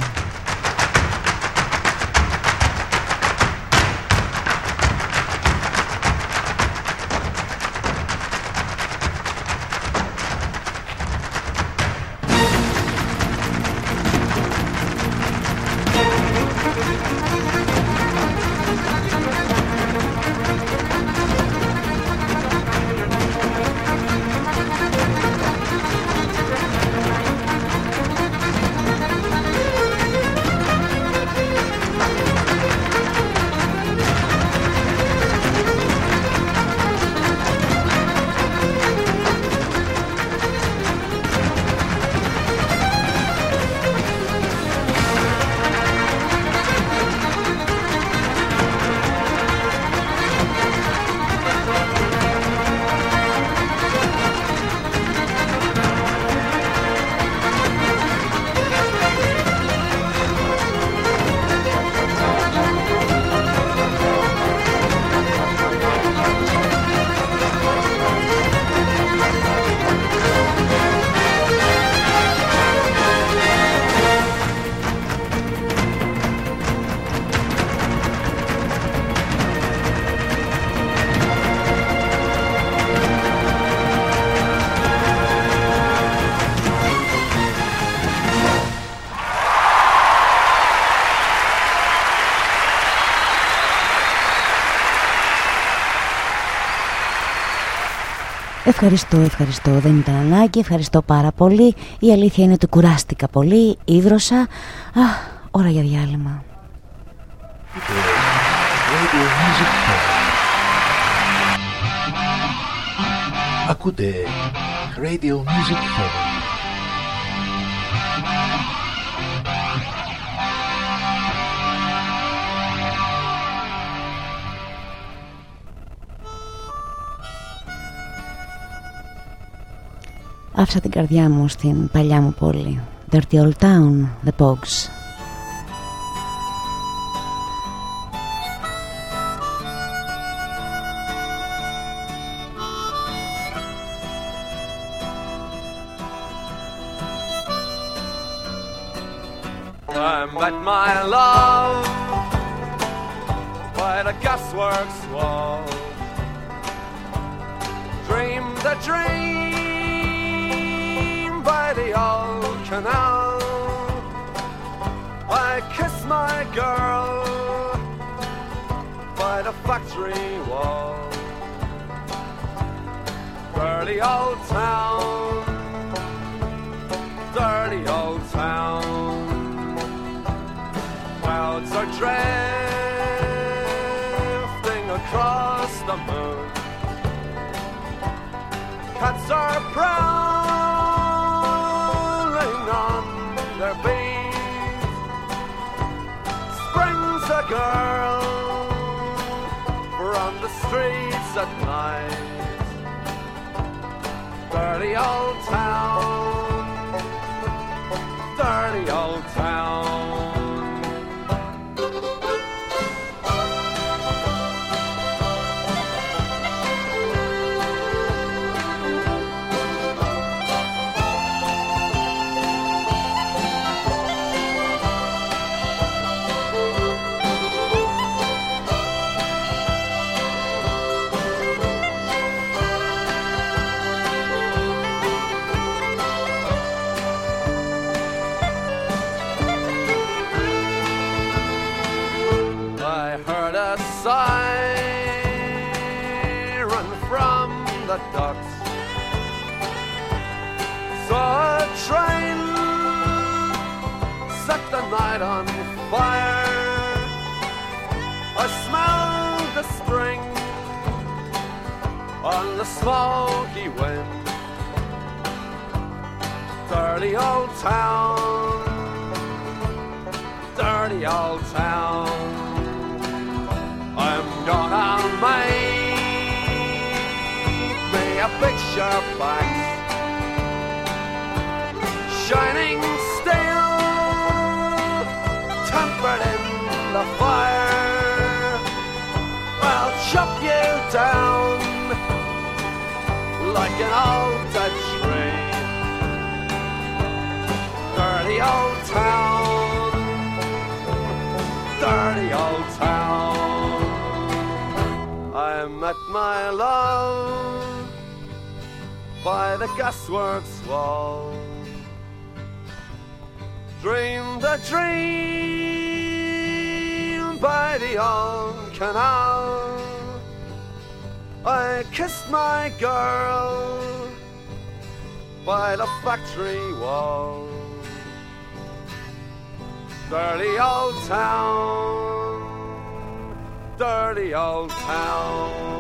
Ευχαριστώ, ευχαριστώ. Δεν ήταν ανάγκη. Ευχαριστώ πάρα πολύ. Η αλήθεια είναι ότι κουράστηκα πολύ. Ήδρωσα. Α, ώρα για διάλειμμα. Ακούτε Radio Music Άφησα την καρδιά μου στην παλιά μου πόλη. Dirty Old Town, The Pogs. My love by the gasworks wall. Dreamed a dream by the old canal. I kissed my girl by the factory wall. Dirty old town, dirty old town,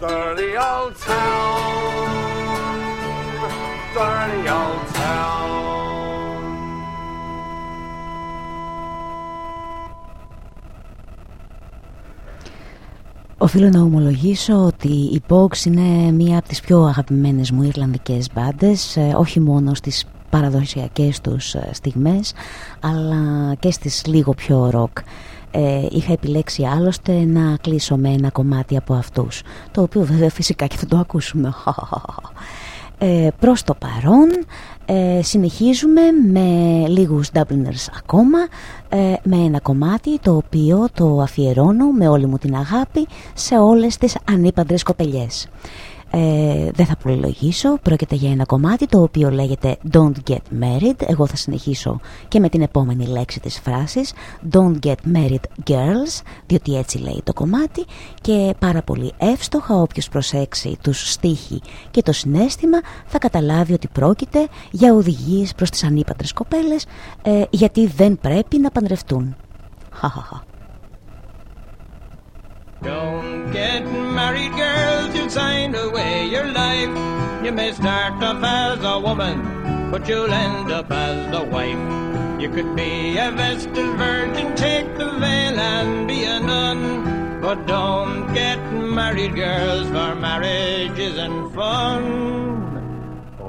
dirty old town, dirty old town. Οφείλω να ομολογήσω ότι η Pogues είναι μία από τις πιο αγαπημένες μου Ιρλανδικές μπάντες ε, όχι μόνο στις παραδοσιακές τους ε, στιγμές αλλά και στις λίγο πιο ροκ ε, είχα επιλέξει άλλωστε να κλείσω με ένα κομμάτι από αυτούς το οποίο βέβαια φυσικά και θα το ακούσουμε. Ε, προς το παρόν ε, συνεχίζουμε με λίγους Dubliners ακόμα ε, με ένα κομμάτι το οποίο το αφιερώνω με όλη μου την αγάπη σε όλες τις ανήπαντρες κοπελιές ε, δεν θα προλογίσω, πρόκειται για ένα κομμάτι το οποίο λέγεται Don't get married. Εγώ θα συνεχίσω και με την επόμενη λέξη της φράσης Don't get married girls, διότι έτσι λέει το κομμάτι και πάρα πολύ εύστοχα όποιος προσέξει τους στίχη και το συνέστημα θα καταλάβει ότι πρόκειται για οδηγίες προς τις ανήπαντρες κοπέλες ε, γιατί δεν πρέπει να παντρευτούν. Χαχαχα. Don't get married, girls, you'll sign away your life. You may start off as a woman, but you'll end up as a wife. You could be a vestal virgin, take the veil and be a nun. But don't get married, girls, for marriage isn't fun.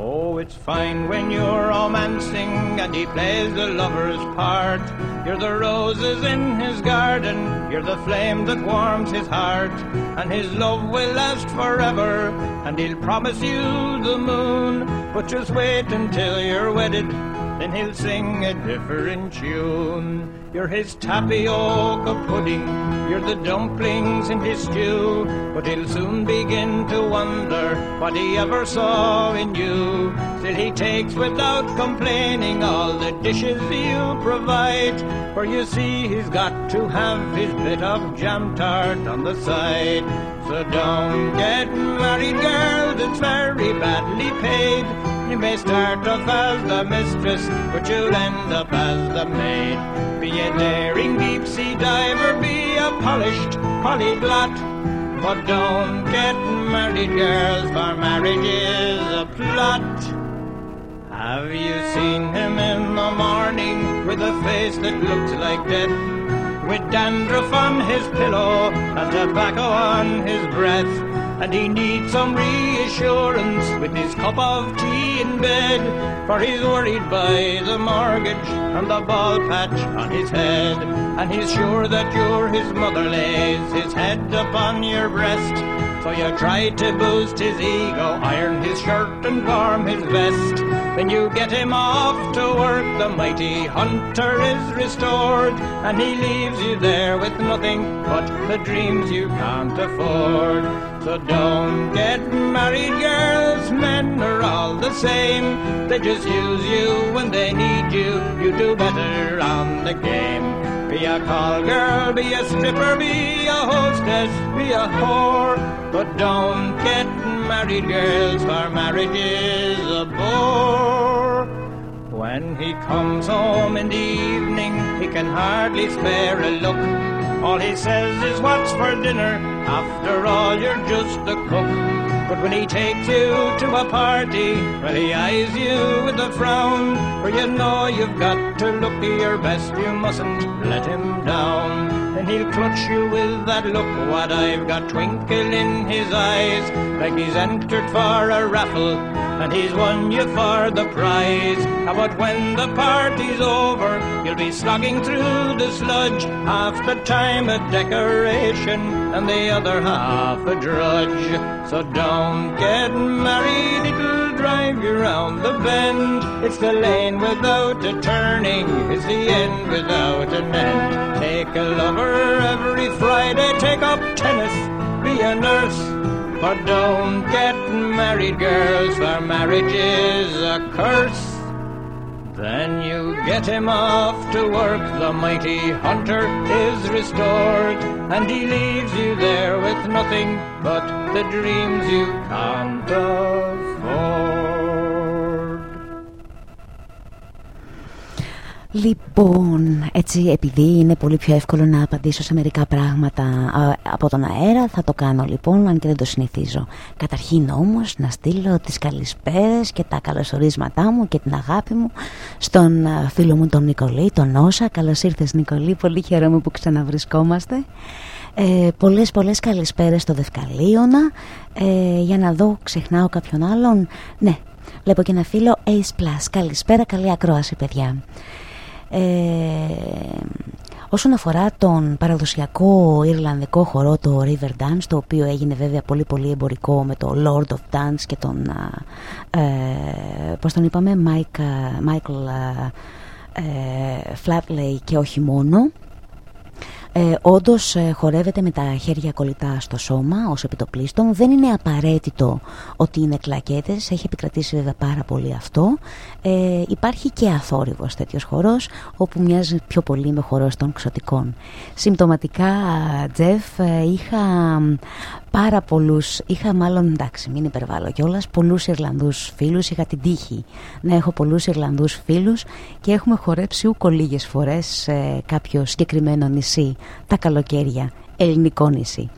Oh, it's fine when you're romancing and he plays the lover's part. You're the roses in his garden, you're the flame that warms his heart. And his love will last forever, and he'll promise you the moon. But just wait until you're wedded, then he'll sing a different tune. You're his tapioca pudding, you're the dumplings in his stew. But he'll soon begin to wonder what he ever saw in you. Still he takes without complaining all the dishes you provide. For you see he's got to have his bit of jam tart on the side. So don't get married, girl, it's very badly paid. You may start off as the mistress, but you'll end up as the maid. Be a daring deep sea diver, be a polished polyglot. But don't get married, girls, for marriage is a plot. Have you seen him in the morning with a face that looks like death? With dandruff on his pillow and tobacco on his breath. And he needs some reassurance with his cup of tea in bed. For he's worried by the mortgage and the ball patch on his head. And he's sure that you're his mother lays his head upon your breast. You try to boost his ego, iron his shirt and warm his vest. Then you get him off to work, the mighty hunter is restored. And he leaves you there with nothing but the dreams you can't afford. So don't get married, girls, men are all the same. They just use you when they need you, you do better on the game. Be a call girl, be a stripper, be a hostess, be a whore. But don't get married, girls, for marriage is a bore. When he comes home in the evening, he can hardly spare a look. All he says is, What's for dinner? After all, you're just a cook. But when he takes you to a party, well, he eyes you with a frown. For you know you've got to look your best, you mustn't let him down. And he'll clutch you with that look, what I've got twinkle in his eyes, like he's entered for a raffle. and he's won you for the prize. But when the party's over, you'll be slogging through the sludge, half the time a decoration and the other half a drudge. So don't get married, drive you round the bend. It's the lane without a turning, it's the end without an end. Take a lover every Friday, take up tennis, be a nurse. But don't get married, girls, for marriage is a curse. Then you get him off to work, the mighty hunter is restored, and he leaves you there with nothing but the dreams you can't afford. Λοιπόν, έτσι επειδή είναι πολύ πιο εύκολο να απαντήσω σε μερικά πράγματα από τον αέρα θα το κάνω λοιπόν αν και δεν το συνηθίζω. Καταρχήν όμως να στείλω τις καλησπέρες και τα καλωσορίσματά μου και την αγάπη μου στον φίλο μου τον Νικολή, τον Όσα. Καλώς ήρθες Νικολή, πολύ χαίρομαι που ξαναβρισκόμαστε. Ε, πολλές πολλές καλησπέρες στο Δευκαλίωνα ε, για να δω ξεχνάω κάποιον άλλον ναι βλέπω και ένα φίλο Ace Plus καλησπέρα καλή ακρόαση παιδιά ε, όσον αφορά τον παραδοσιακό Ιρλανδικό χορό το River Dance το οποίο έγινε βέβαια πολύ πολύ εμπορικό με το Lord of Dance και τον ε, πώς τον είπαμε Mike, Michael ε, Flatley και όχι μόνο ε, Όντως ε, χορεύεται με τα χέρια κολλητά στο σώμα ως επιτοπλίστων. Δεν είναι απαραίτητο ότι είναι κλακέτες, έχει επικρατήσει βέβαια πάρα πολύ αυτό. Ε, υπάρχει και αθόρυβος τέτοιος χορός, όπου μοιάζει πιο πολύ με χορός των ξωτικών. Συμπτωματικά, Τζεφ, ε, είχα πάρα πολλούς, είχα μάλλον εντάξει μην υπερβάλλω κιόλας, πολλούς Ιρλανδούς φίλους, είχα την τύχη να έχω πολλούς Ιρλανδούς φίλους και έχουμε χορέψει ούκο λίγες φορές σε κάποιο συγκεκριμένο νησί τα καλοκαίρια ελληνικό νησί.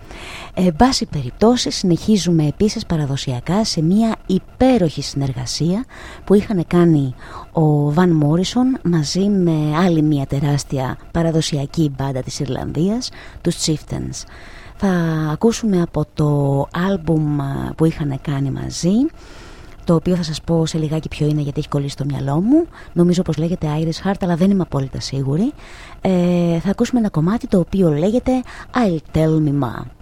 Ε, βάση περιπτώσει συνεχίζουμε επίσης παραδοσιακά σε μια υπέροχη συνεργασία που είχαν κάνει ο Βαν Μόρισον μαζί με άλλη μια τεράστια παραδοσιακή μπάντα της Ιρλανδίας, τους Chieftains. Θα ακούσουμε από το άλμπουμ που είχαν κάνει μαζί το οποίο θα σας πω σε λιγάκι ποιο είναι γιατί έχει κολλήσει στο μυαλό μου. Νομίζω πως λέγεται Iris Heart αλλά δεν είμαι απόλυτα σίγουρη. Ε, θα ακούσουμε ένα κομμάτι το οποίο λέγεται I'll Tell Me Ma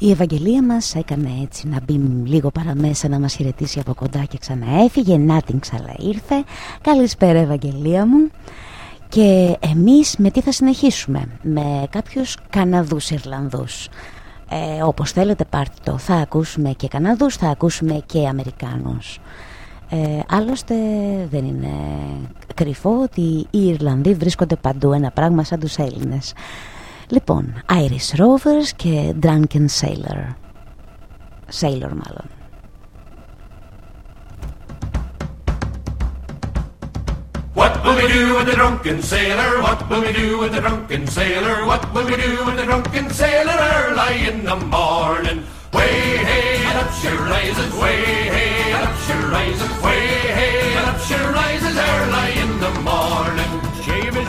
Η Ευαγγελία μας έκανε έτσι να μπει λίγο παραμέσα να μας χαιρετήσει από κοντά και ξαναέφυγε, να την ξαναήρθε. Καλησπέρα Ευαγγελία μου. Και εμείς με τι θα συνεχίσουμε, με κάποιους Καναδούς Ιρλανδούς. Ε, όπως θέλετε πάρτε το, θα ακούσουμε και Καναδούς, θα ακούσουμε και Αμερικάνους. Ε, άλλωστε δεν είναι κρυφό ότι οι Ιρλανδοί βρίσκονται παντού ένα πράγμα σαν τους Έλληνες. Λοιπόν, Irish Rovers και Drunken Sailor. Sailor μάλλον. What will we do with the drunken sailor? What will we do with the drunken sailor? What will we do with the drunken sailor early in the morning? Way hey and up she rises, way hey and up she rises, way hey and up she rises early in the morning.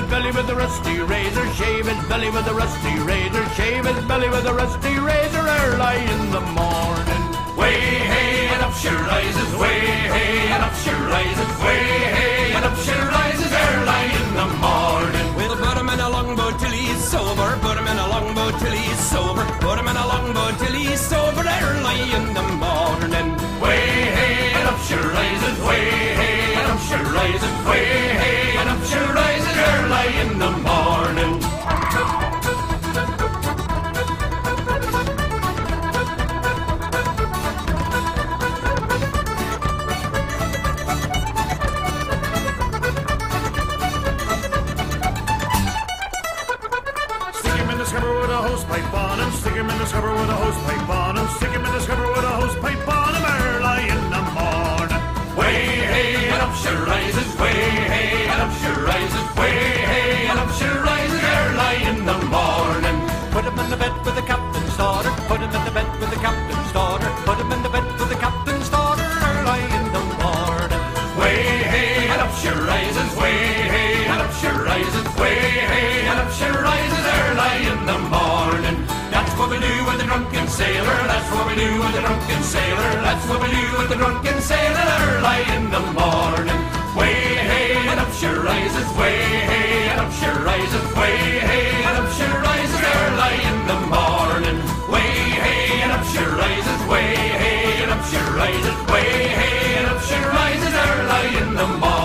Belly with a rusty razor, shave his belly with a rusty razor, shave his belly with a rusty razor early in the morning. Way hey and up she rises, way hey and up she rises, way hey and up she rises early in the morning. We'll put him in a longboat till he's sober, put him in a longboat till he's sober, put him in a longboat till he's sober early in the morning. Way hey and up she rises, way hey and up she rises, way hey and up she rises early in the morning. Stick him in the scupper with a hose pipe on him. Stick him in the scupper with a hose pipe on him. Stick him in the scupper sailor. That's what we do with the drunken sailor. That's what we do with the drunken sailor early in the morning. Way hey and up she rises, way hey and up she rises, way hey and up she rises early in the morning. Way hey and up she rises, way hey and up she rises, way hey and up she rises early in the morning.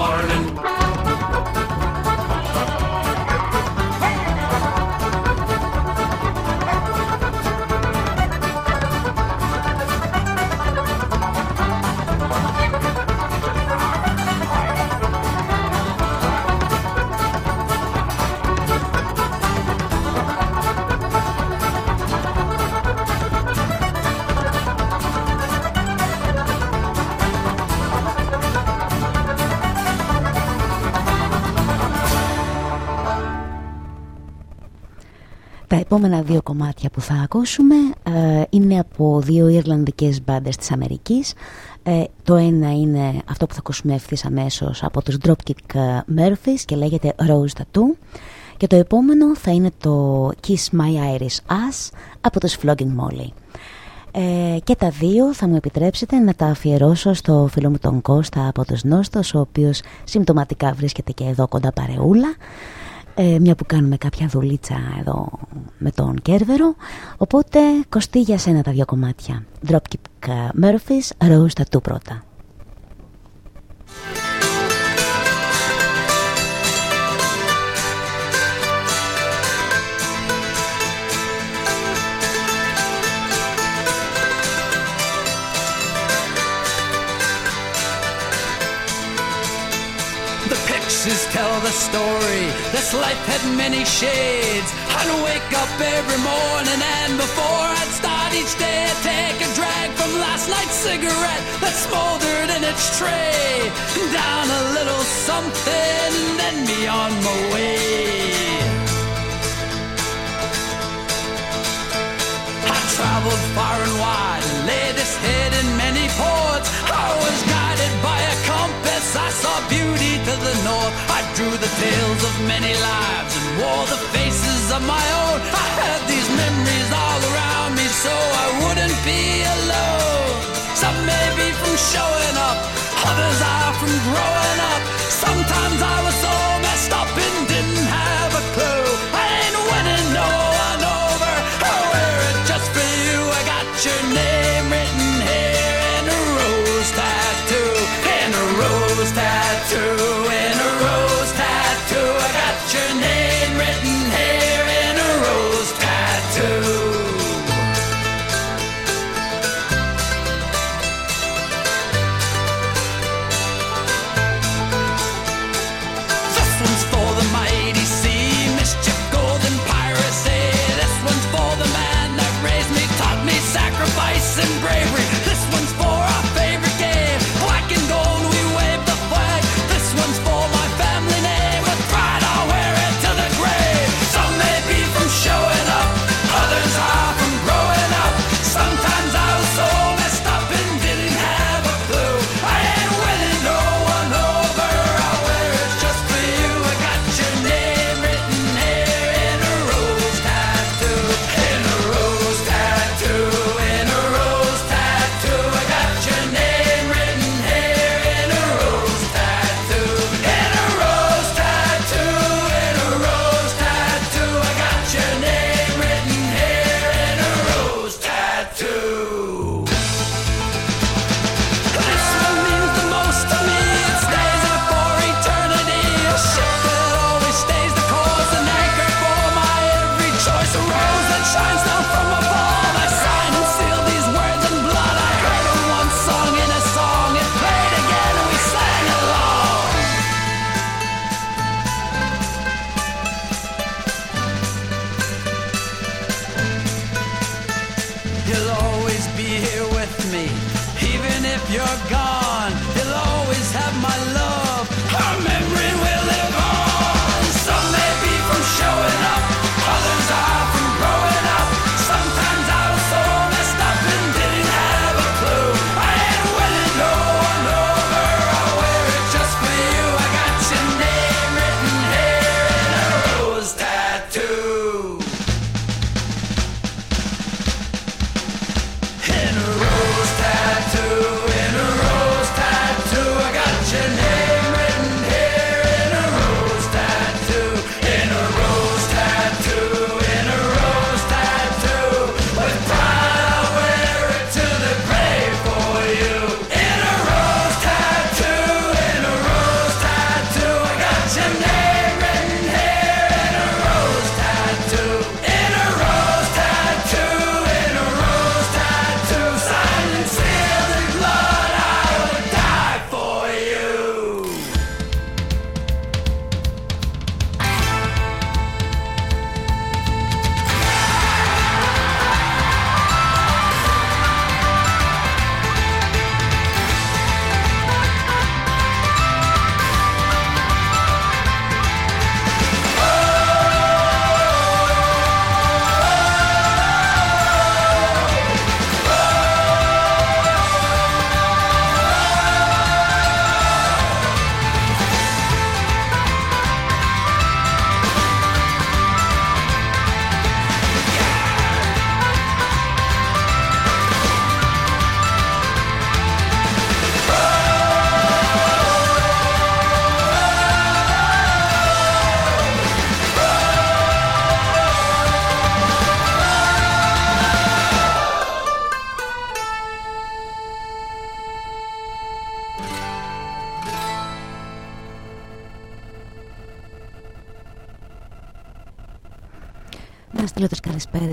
Τα επόμενα δύο κομμάτια που θα ακούσουμε ε, είναι από δύο Ιρλανδικές μπάντες της Αμερικής. Ε, το ένα είναι αυτό που θα ακούσουμε ευθύς αμέσως από τους Dropkick Murphys και λέγεται Rose Tattoo. Και το επόμενο θα είναι το Kiss My Irish Ass από τους Flogging Molly. Ε, και τα δύο θα μου επιτρέψετε να τα αφιερώσω στο φίλο μου τον Κώστα από τους Νόστος ο οποίος συμπτωματικά βρίσκεται και εδώ κοντά παρεούλα ε, μια που κάνουμε κάποια δουλίτσα εδώ με τον Κέρβερο. Οπότε κοστί για σένα τα δύο κομμάτια. Dropkick Murphys, Rose Tattoo πρώτα Pictures tell the story. This life had many shades. I'd wake up every morning and before I'd start each day, I'd take a drag from last night's cigarette that smoldered in its tray. Down a little something, then be on my way. I traveled far and wide, laid this head in many ports. I was I saw beauty to the north. I drew the tales of many lives and wore the faces of my own. I had these memories all around me so I wouldn't be alone. Some may be from showing up, others are from growing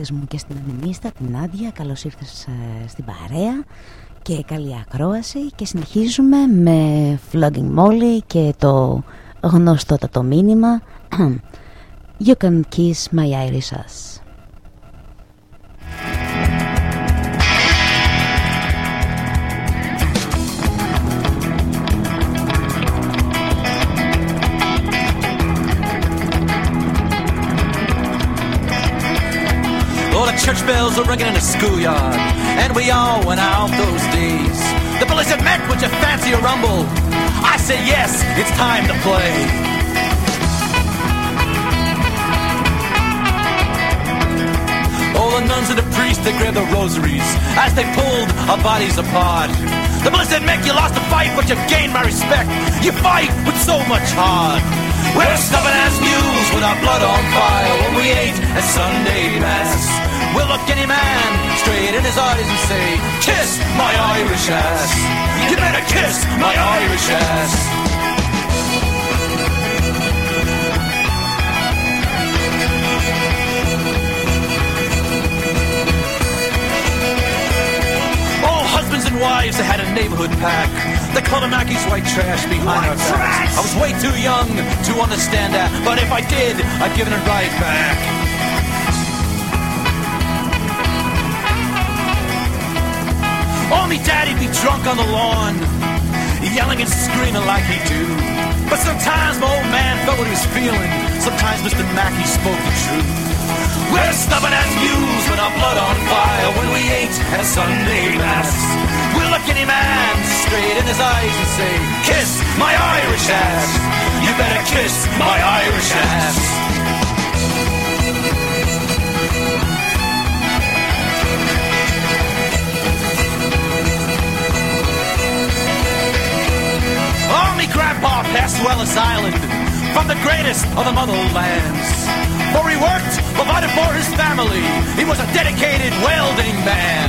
μου και στην Ανεμίστα, την Άντια. Καλώς ήρθες ε, στην παρέα και καλή ακρόαση και συνεχίζουμε με Flogging Molly και το γνωστότατο μήνυμα You can kiss my iris church bells were ringing in the schoolyard, and we all went out those days. The bully said, Mac, would you fancy a rumble? I said, yes, it's time to play. All the nuns and the priests, they grabbed their rosaries as they pulled our bodies apart. The Blessed said, Mick, you lost the fight, but you gained my respect. You fight with so much heart. We're stubborn as mules with our blood on fire when we ate at Sunday Mass will look any man straight in his eyes and say, Kiss my Irish ass. You better kiss my Irish ass. All husbands and wives, they had a neighborhood pack. They called them Mackey's white trash behind our backs. I was way too young to understand that, but if I did, I'd give it right back. Me daddy'd be drunk on the lawn, yelling and screaming like he do. But sometimes my old man felt what he was feeling. Sometimes Mr. Mackey spoke the truth. We're stubborn as mules with our blood on fire when we ate at Sunday Mass. We'll look any man straight in his eyes and say, Kiss my Irish ass. You better kiss my Irish ass. Grandpa passed to Ellis Island from the greatest of the motherlands. For he worked, provided for his family. He was a dedicated welding man.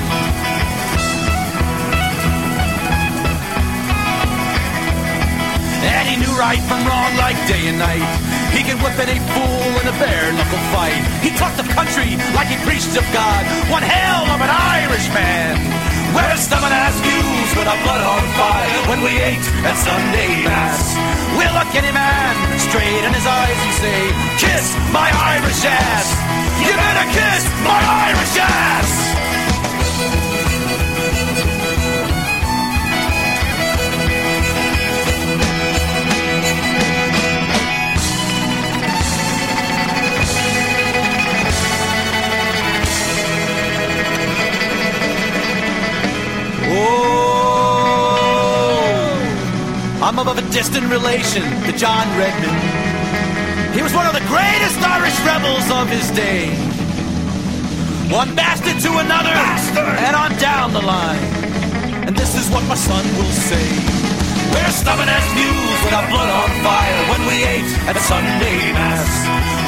And he knew right from wrong like day and night. He could whip any fool in a bare knuckle fight. He talked of country like he preached of God. One hell of an Irishman. We're stubborn as mules with our blood on fire when we ate at Sunday Mass. We'll look any man straight in his eyes and say, Kiss my Irish ass. You better kiss my Irish ass. Oh, I'm of a distant relation to John Redmond. He was one of the greatest Irish rebels of his day. One bastard to another, bastard. and on down the line. And this is what my son will say. We're stubborn as mules with our blood on fire when we ate at Sunday Mass.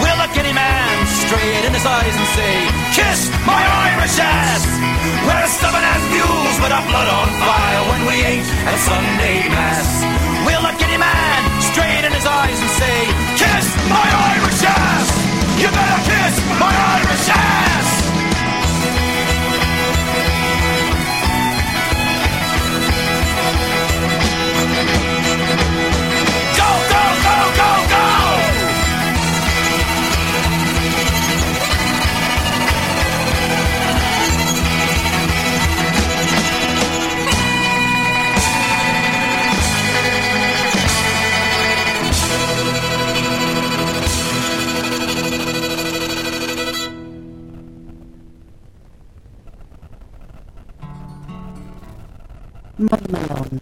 We'll look any man straight in his eyes and say, Kiss my Irish ass! We're stubborn as mules with our blood on fire when we ain't at Sunday Mass. We'll look at any man straight in his eyes and say, Kiss my Irish ass! You better kiss my Irish ass! Molly Malone.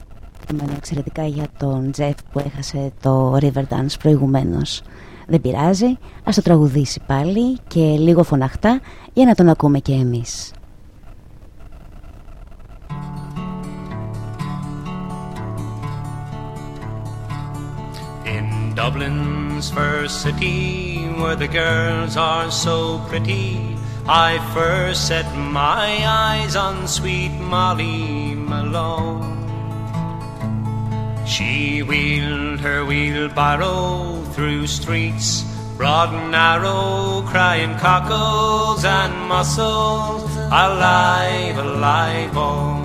Έμενε εξαιρετικά για τον Τζεφ που έχασε το Riverdance προηγουμένως. Δεν πειράζει, ας το τραγουδήσει πάλι και λίγο φωναχτά για να τον ακούμε και εμείς. In Dublin's fair city, where the girls are so pretty, I first set my eyes on sweet Molly Malone. She wheeled her wheelbarrow through streets broad and narrow, crying cockles and mussels, alive, alive, oh.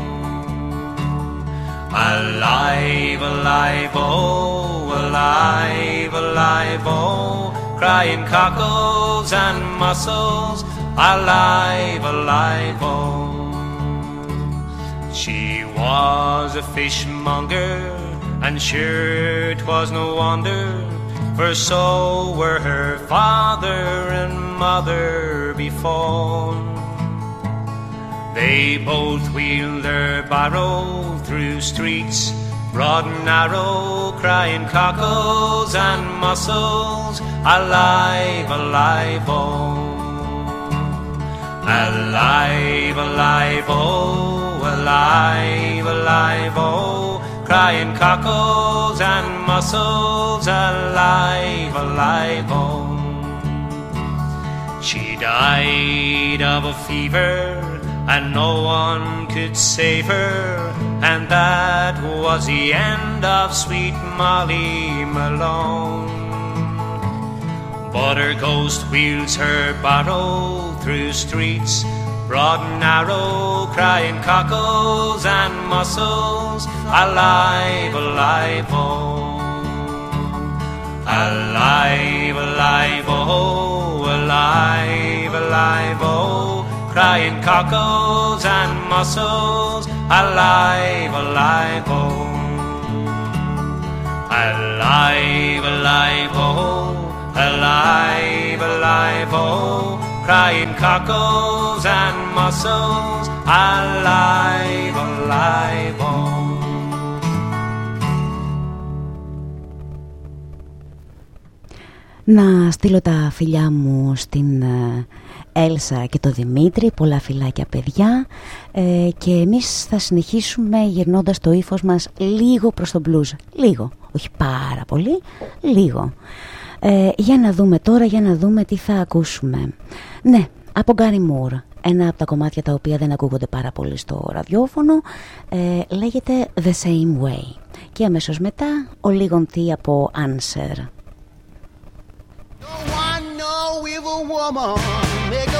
Alive, alive, oh, alive, alive, oh, crying cockles and mussels, alive, alive, oh. She was a fishmonger, and sure 'twas no wonder, for so were her father and mother before. They both wheeled their barrow through streets broad and narrow, crying cockles and mussels, alive, alive, oh. Alive, alive, oh, alive, alive, oh, crying cockles and mussels, alive, alive, oh. She died of a fever, and no one could save her, and that was the end of sweet Molly Malone. But her ghost wheels her barrow through streets broad and narrow, crying cockles and mussels, alive, alive, oh. Alive, alive, oh, alive, alive, oh, crying cockles and mussels, alive, alive, oh. Alive, alive, oh, alive, alive, oh, crying cockles and mussels, alive, alive, oh. Να στείλω τα φιλιά μου στην ε, Έλσα και το Δημήτρη, πολλά φιλάκια παιδιά ε, και εμείς θα συνεχίσουμε γυρνώντας το ύφος μας λίγο προς τον blues, λίγο, όχι πάρα πολύ, λίγο. Ε, για να δούμε τώρα, για να δούμε τι θα ακούσουμε. Ναι, από Γκάρι Μουρ, ένα από τα κομμάτια τα οποία δεν ακούγονται πάρα πολύ στο ραδιόφωνο, ε, λέγεται The Same Way. Και αμέσως μετά ο Λίγον Τι από Answer. want no evil woman make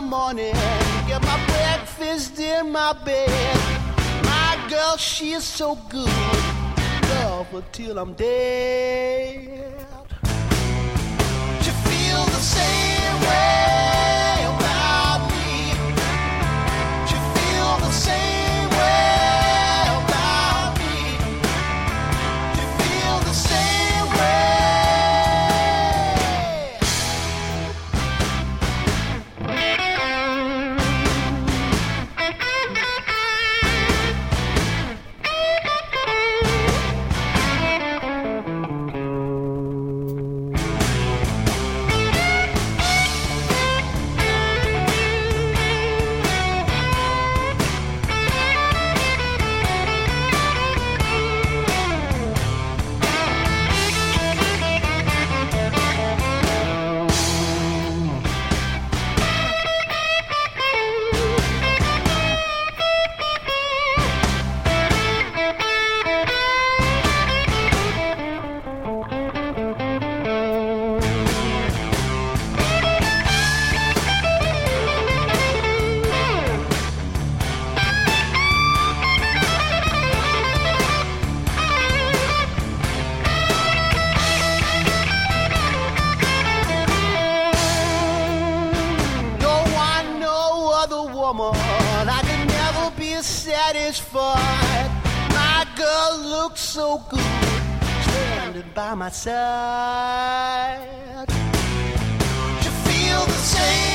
morning, get my breakfast in my bed. My girl, she is so good. Love her till I'm dead. She feel the same way satisfied. My girl looks so good, standing by my side. You feel the same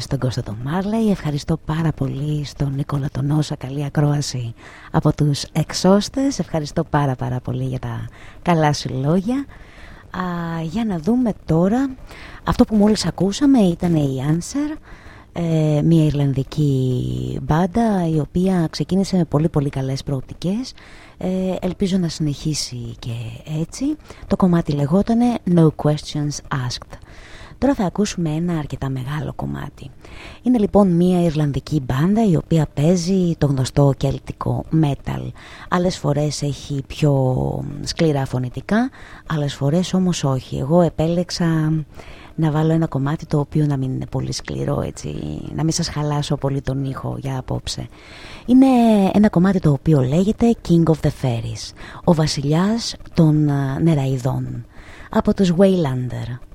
στον Κώστα τον Μάρλεϊ. Ευχαριστώ πάρα πολύ στον Νίκολα τον Όσα. Καλή ακρόαση από τους εξώστες. Ευχαριστώ πάρα πάρα πολύ για τα καλά σου λόγια. Α, Για να δούμε τώρα Αυτό που μόλις ακούσαμε ήταν η Answer ε, Μια Ιρλανδική μπάντα η οποία ξεκίνησε με πολύ πολύ καλές προοπτικές. Ε, Ελπίζω να συνεχίσει και έτσι. Το κομμάτι λεγότανε No Questions Asked Τώρα θα ακούσουμε ένα αρκετά μεγάλο κομμάτι. Είναι λοιπόν μια Ιρλανδική μπάντα η οποία παίζει το γνωστό κελτικό metal. Άλλες φορές έχει πιο σκληρά φωνητικά, άλλες φορές όμως όχι. Εγώ επέλεξα να βάλω ένα κομμάτι το οποίο να μην είναι πολύ σκληρό έτσι, να μην σας χαλάσω πολύ τον ήχο για απόψε. Είναι ένα κομμάτι το οποίο λέγεται King of the Fairies, ο βασιλιάς των α, νεραϊδών, από τους Waylander.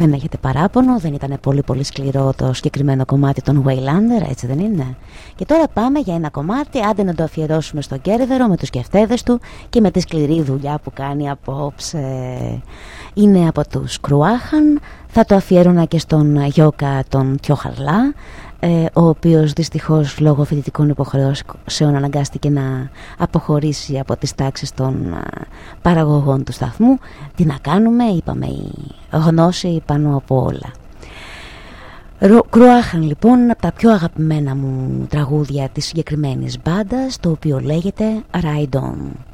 Δεν έχετε παράπονο, δεν ήταν πολύ πολύ σκληρό το συγκεκριμένο κομμάτι των Waylander, έτσι δεν είναι; Και τώρα πάμε για ένα κομμάτι, άντε να το αφιερώσουμε στον Κέρβερο με τους κεφτέδες του και με τη σκληρή δουλειά που κάνει απόψε. Είναι από τους Κρουάχαν, θα το αφιέρωνα και στον Γιώκα τον Τιοχαρλά, ε, ο οποίος δυστυχώς λόγω φοιτητικών υποχρεώσεων αναγκάστηκε να αποχωρήσει από τις τάξεις των παραγωγών του σταθμού. Τι να κάνουμε, είπαμε η γνώση πάνω από όλα. Κρουάχαν λοιπόν από τα πιο αγαπημένα μου τραγούδια της συγκεκριμένης μπάντας το οποίο λέγεται Ride On.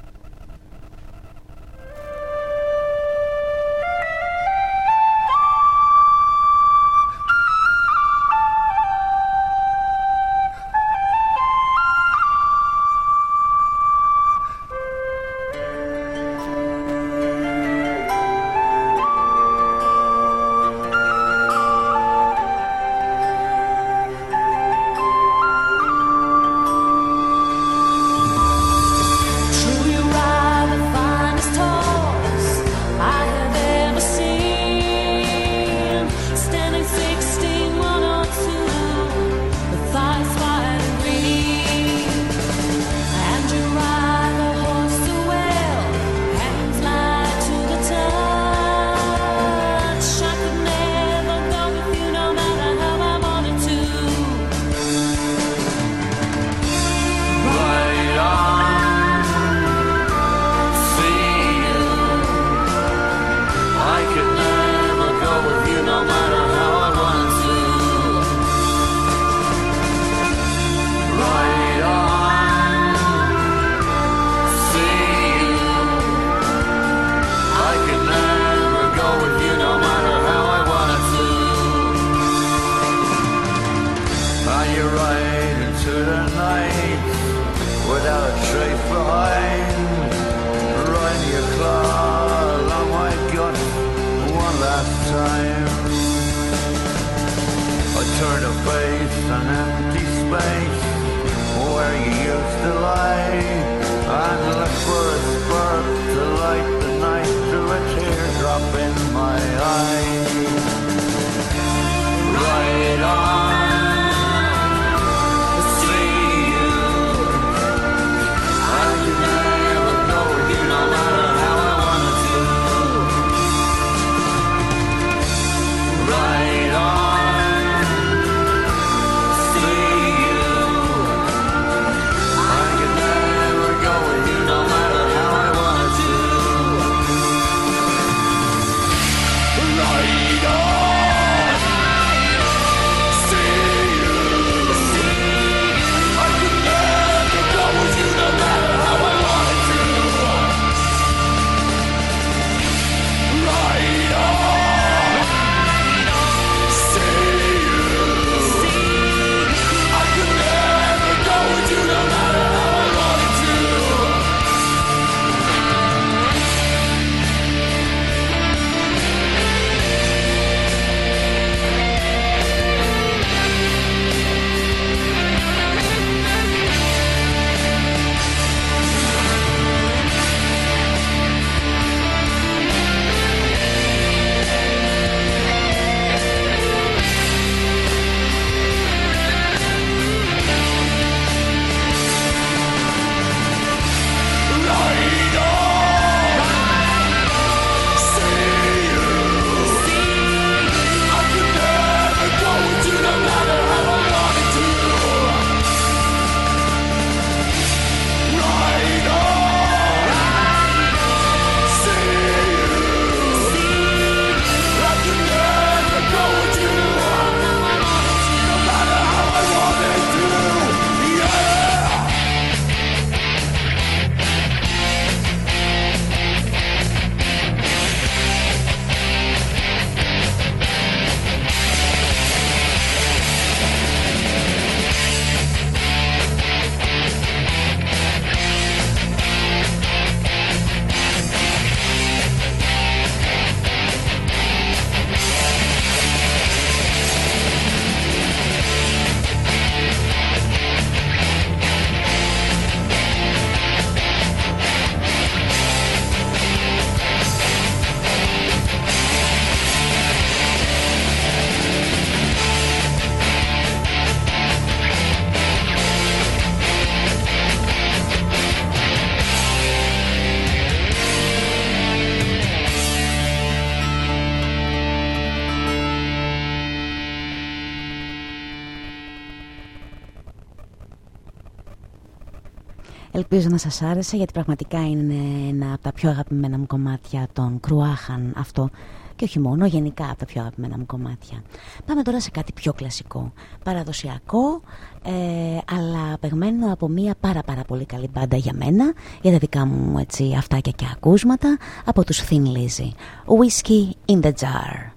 Ελπίζω να σας άρεσε γιατί πραγματικά είναι ένα από τα πιο αγαπημένα μου κομμάτια των Κρουάχαν αυτό και όχι μόνο, γενικά από τα πιο αγαπημένα μου κομμάτια. Πάμε τώρα σε κάτι πιο κλασικό, παραδοσιακό, ε, αλλά παιγμένο από μια πάρα πάρα πολύ καλή μπάντα για μένα, για τα δικά μου έτσι, αυτάκια και ακούσματα, από τους Thin Lizzy. Whiskey in the Jar.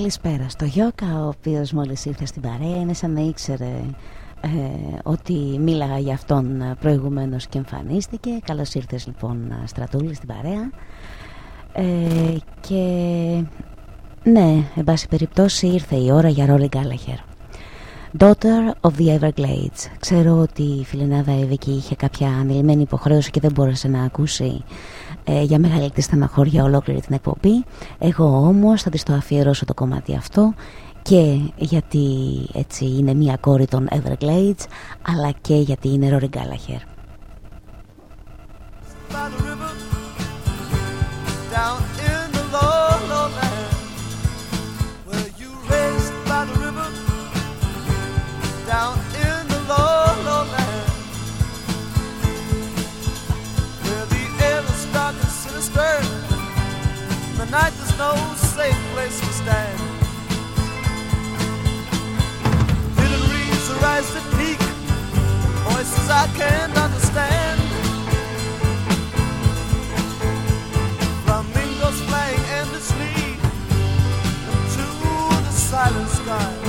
Καλησπέρα στο Γιώκα, ο οποίος μόλις ήρθε στην παρέα είναι σαν να ήξερε ε, ότι μίλαγα για αυτόν προηγουμένως και εμφανίστηκε. Καλώς ήρθες λοιπόν Στρατούλη στην παρέα. Ε, και ναι, εν πάση περιπτώσει ήρθε η ώρα για Ρόλι Γκάλαχερ. Daughter of the Everglades. Ξέρω ότι η φιλενάδα Εύικη είχε κάποια ανηλυμένη υποχρέωση και δεν μπόρεσε να ακούσει ε, για μεγαλύτερη στεναχώρια ολόκληρη την εκπομπή. Εγώ όμως θα της το αφιερώσω το κομμάτι αυτό και γιατί έτσι είναι μία κόρη των Everglades αλλά και γιατί είναι Rory Gallagher. no safe place to stand. Hidden reeds arise that peak, voices I can't understand. Flamingos flying endlessly into the silent sky.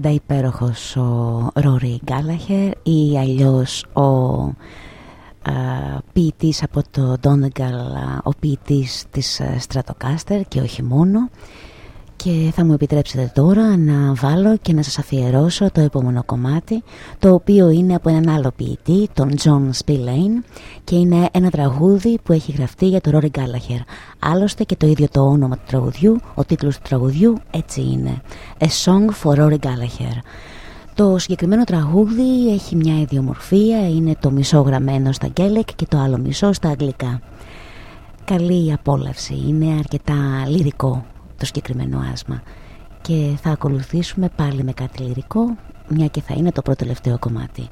Πάντα υπέροχος ο Ρόρι Γκάλαχερ ή αλλιώς ο α, ποιητής από το Donegal, ο ποιητής της Stratocaster και όχι μόνο και θα μου επιτρέψετε τώρα να βάλω και να σας αφιερώσω το επόμενο κομμάτι το οποίο είναι από έναν άλλο ποιητή, τον John Spillane και είναι ένα τραγούδι που έχει γραφτεί για τον Rory Gallagher. Άλλωστε και το ίδιο το όνομα του τραγουδιού ο τίτλος του τραγουδιού έτσι είναι A Song for Rory Gallagher το συγκεκριμένο τραγούδι έχει μια ιδιομορφία είναι το μισό γραμμένο στα γκέλεκ και το άλλο μισό στα αγγλικά. Καλή απόλαυση, είναι αρκετά λυρικό το συγκεκριμένο άσμα και θα ακολουθήσουμε πάλι με κάτι λυρικό μια και θα είναι το πρώτο τελευταίο κομμάτι.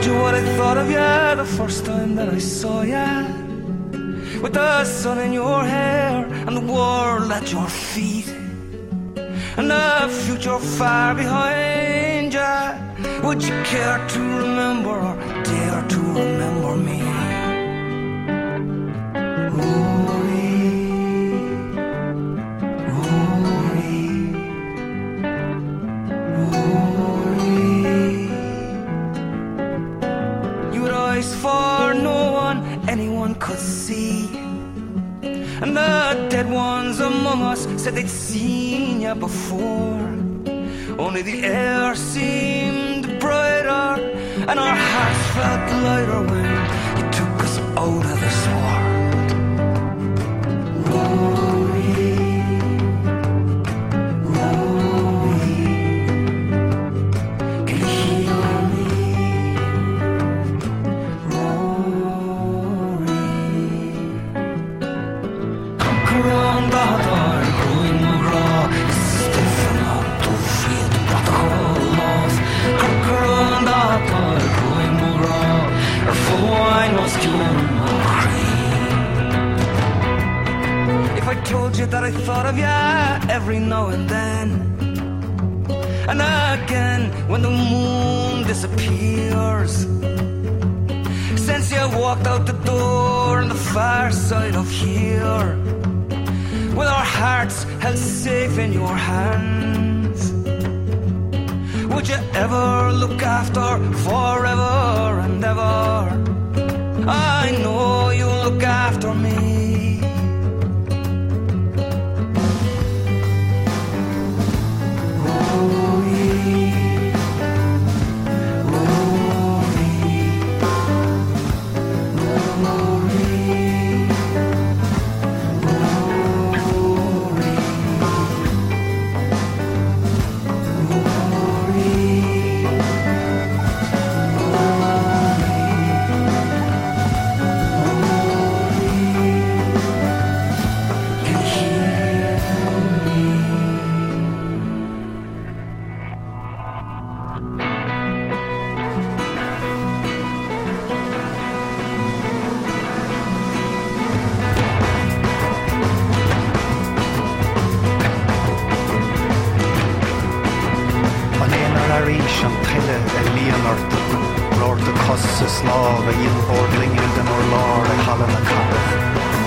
Told you what I thought of you the first time that I saw you, with the sun in your hair and the world at your feet, and the future far behind you, would you care to remember or dare to remember me? Rory, Rory, Rory. Eyes for no one anyone could see. And the dead ones among us said they'd seen you before. Only the air seemed brighter, and our hearts felt lighter when you took us out of this world. I told you that I thought of you every now and then And again when the moon disappears Since you walked out the door on the far side of here with our hearts held safe in your hands. Would you ever look after forever and ever? I know you'll look after me. Lord de cos is lá a dhéon bordlingú den ó lár a chalan na cap.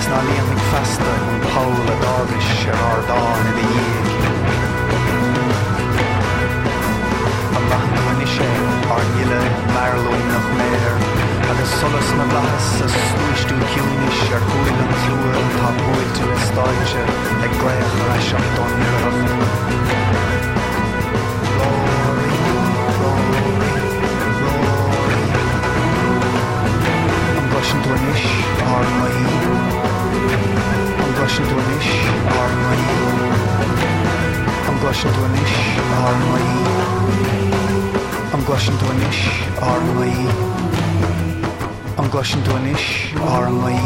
Sná líonnig festa an Paul a dáris ar ardáin i dhéag. An bachna sé ar giile merlóin nach méir agus solas na blas a slúistú ciúnis ar chuil an clúil tá bhil tú is stáide ag gléach leis an don nuach. An gluisian tú isis ar maí An gluisian tú isis ar maí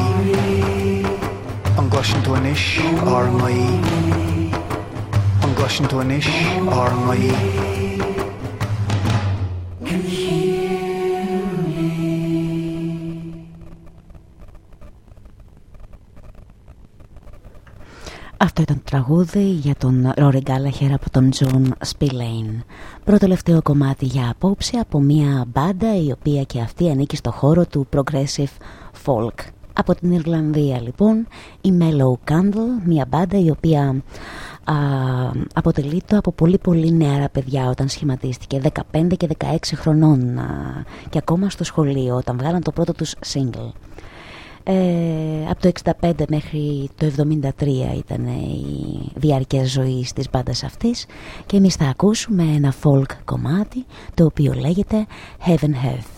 An gluisian tú isis ar maí An gluisian Αυτό ήταν το τραγούδι για τον Ρόρι Γκάλαχερ από τον Τζον Σπιλέιν. Πρώτο τελευταίο κομμάτι για απόψε από μια μπάντα η οποία και αυτή ανήκει στο χώρο του Progressive Folk. Από την Ιρλανδία λοιπόν η Mellow Candle, μια μπάντα η οποία α, αποτελείται από πολύ πολύ νεαρά παιδιά όταν σχηματίστηκε 15 και 16 χρονών α, και ακόμα στο σχολείο όταν βγάλαν το πρώτο τους single. Ε, από το 65 μέχρι το 73 ήταν η διάρκεια ζωής της μπάντας αυτής και εμείς θα ακούσουμε ένα folk κομμάτι το οποίο λέγεται Heaven Health.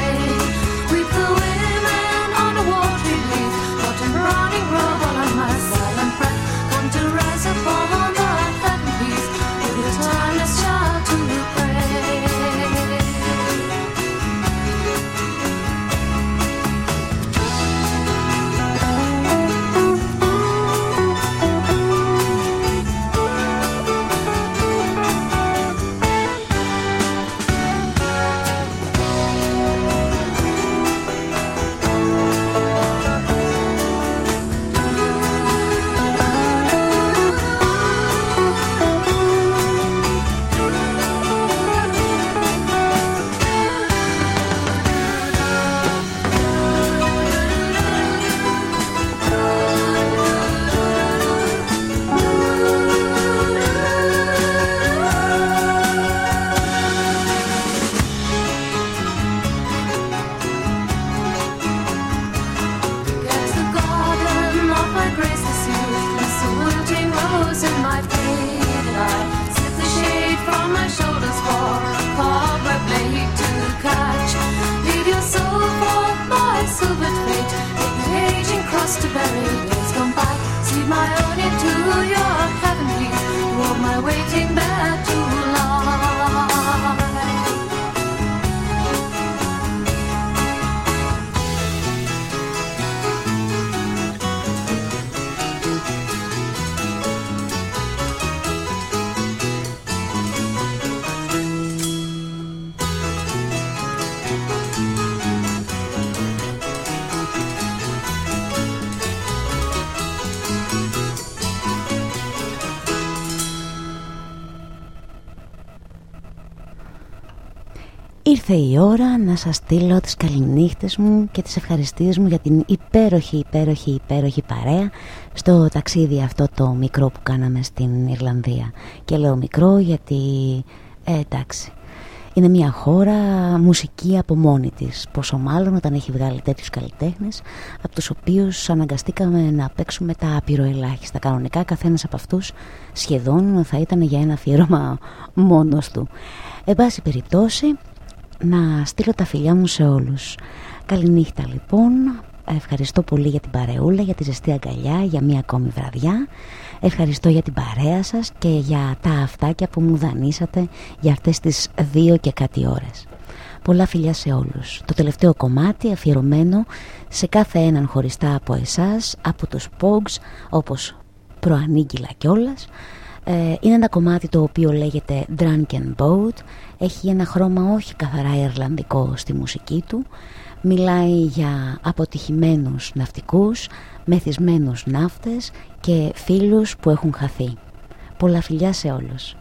Ήρθε η ώρα να σας στείλω τις καληνύχτες μου και τις ευχαριστίες μου για την υπέροχη, υπέροχη, υπέροχη παρέα στο ταξίδι αυτό το μικρό που κάναμε στην Ιρλανδία. Και λέω μικρό γιατί, ε, εντάξει, είναι μια χώρα μουσική από μόνη της. Πόσο μάλλον όταν έχει βγάλει τέτοιους καλλιτέχνες από τους οποίους αναγκαστήκαμε να παίξουμε τα απειροελάχιστα. Κανονικά καθένας από αυτούς σχεδόν θα ήταν για ένα αφιέρωμα μόνος του. Εν πάση περιπτώσει, να στείλω τα φιλιά μου σε όλους. Καληνύχτα λοιπόν, ευχαριστώ πολύ για την παρεούλα, για τη ζεστή αγκαλιά, για μία ακόμη βραδιά. Ευχαριστώ για την παρέα σας και για τα αυτάκια που μου δανείσατε για αυτές τις δύο και κάτι ώρες. Πολλά φιλιά σε όλους. Το τελευταίο κομμάτι αφιερωμένο σε κάθε έναν χωριστά από εσάς, από τους Pogs, όπως προανήγγυλα κιόλας. Ε, είναι ένα κομμάτι το οποίο λέγεται Drunken Boat έχει ένα χρώμα όχι καθαρά Ιρλανδικό στη μουσική του μιλάει για αποτυχημένους ναυτικούς, μεθυσμένους ναύτες και φίλους που έχουν χαθεί. Πολλά φιλιά σε όλους.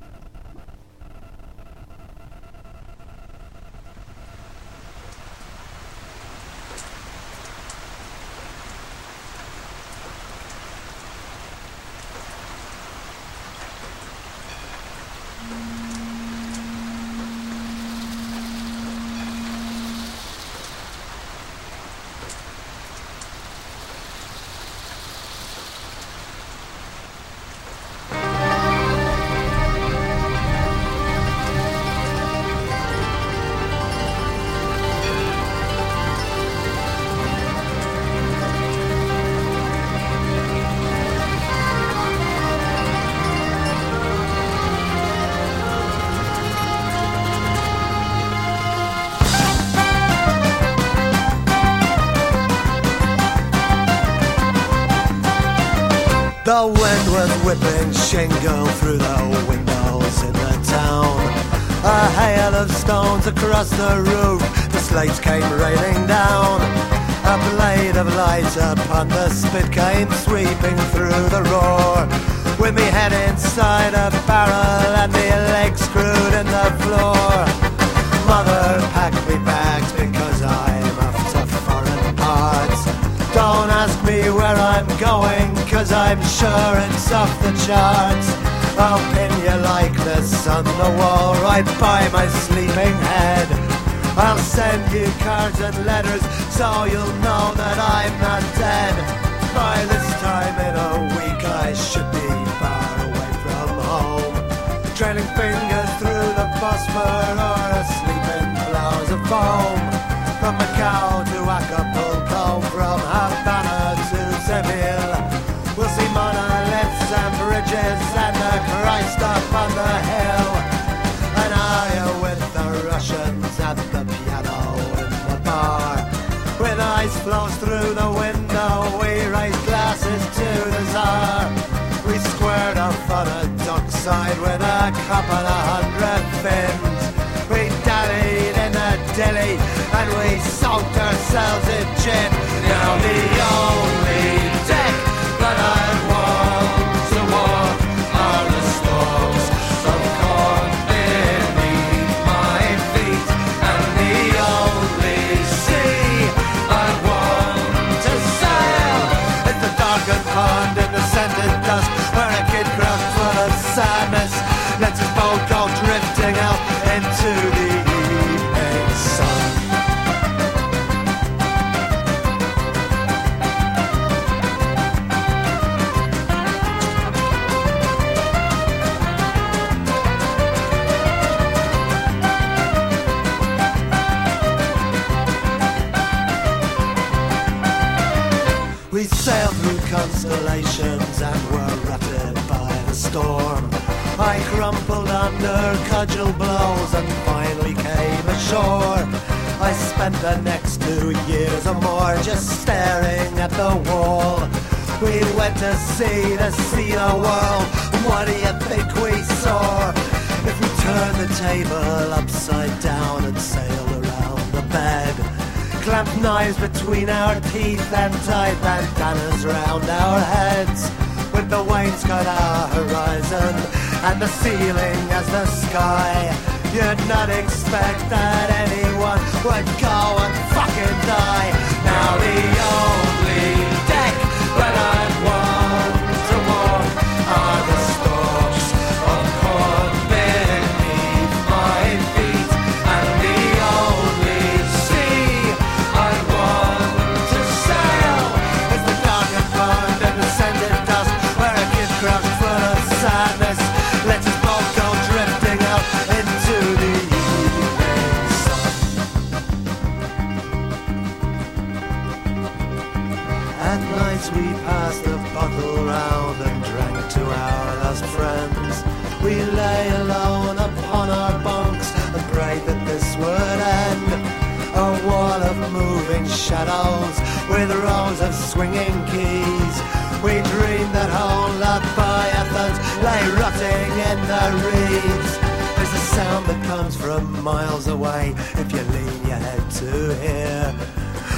sounds from miles away if you lean your head to hear.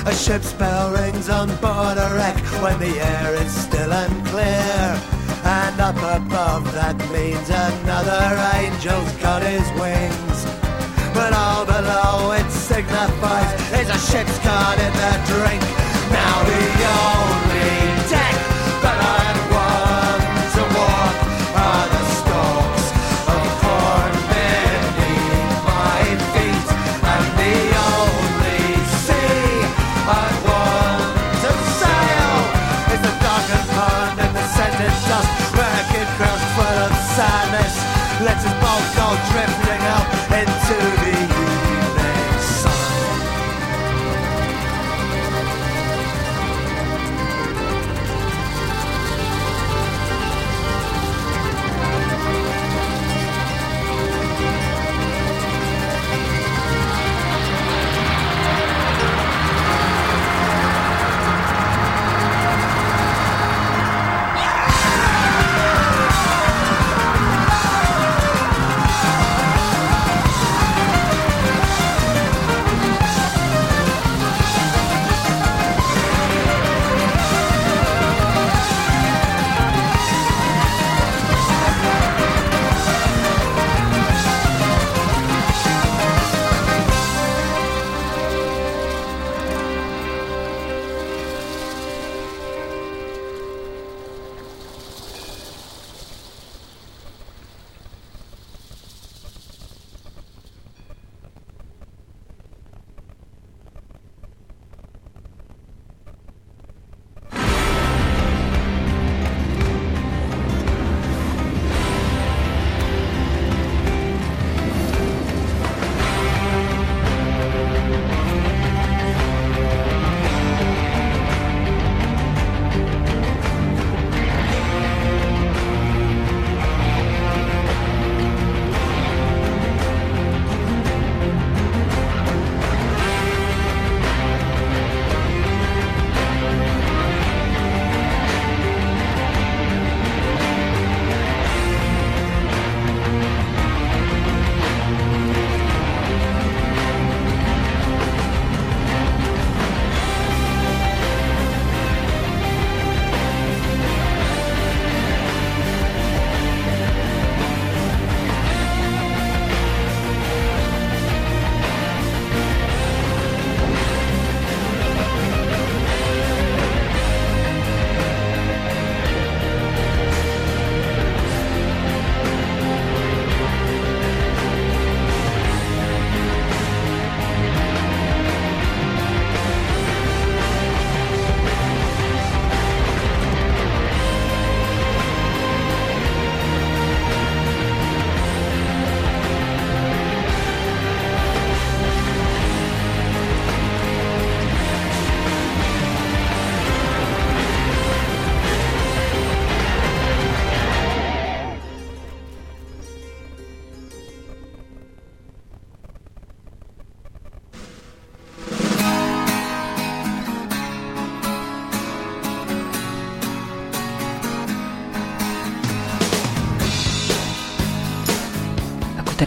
A ship's bell rings on board a wreck when the air is still and clear, And up above that means another angel's got his wings. But all below it signifies is a ship's gone in the drink. Now the only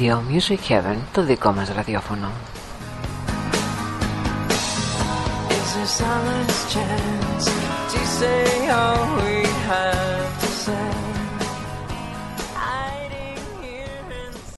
Radio Music Heaven, το δικό μας ραδιόφωνο. A silence chance to say all we have.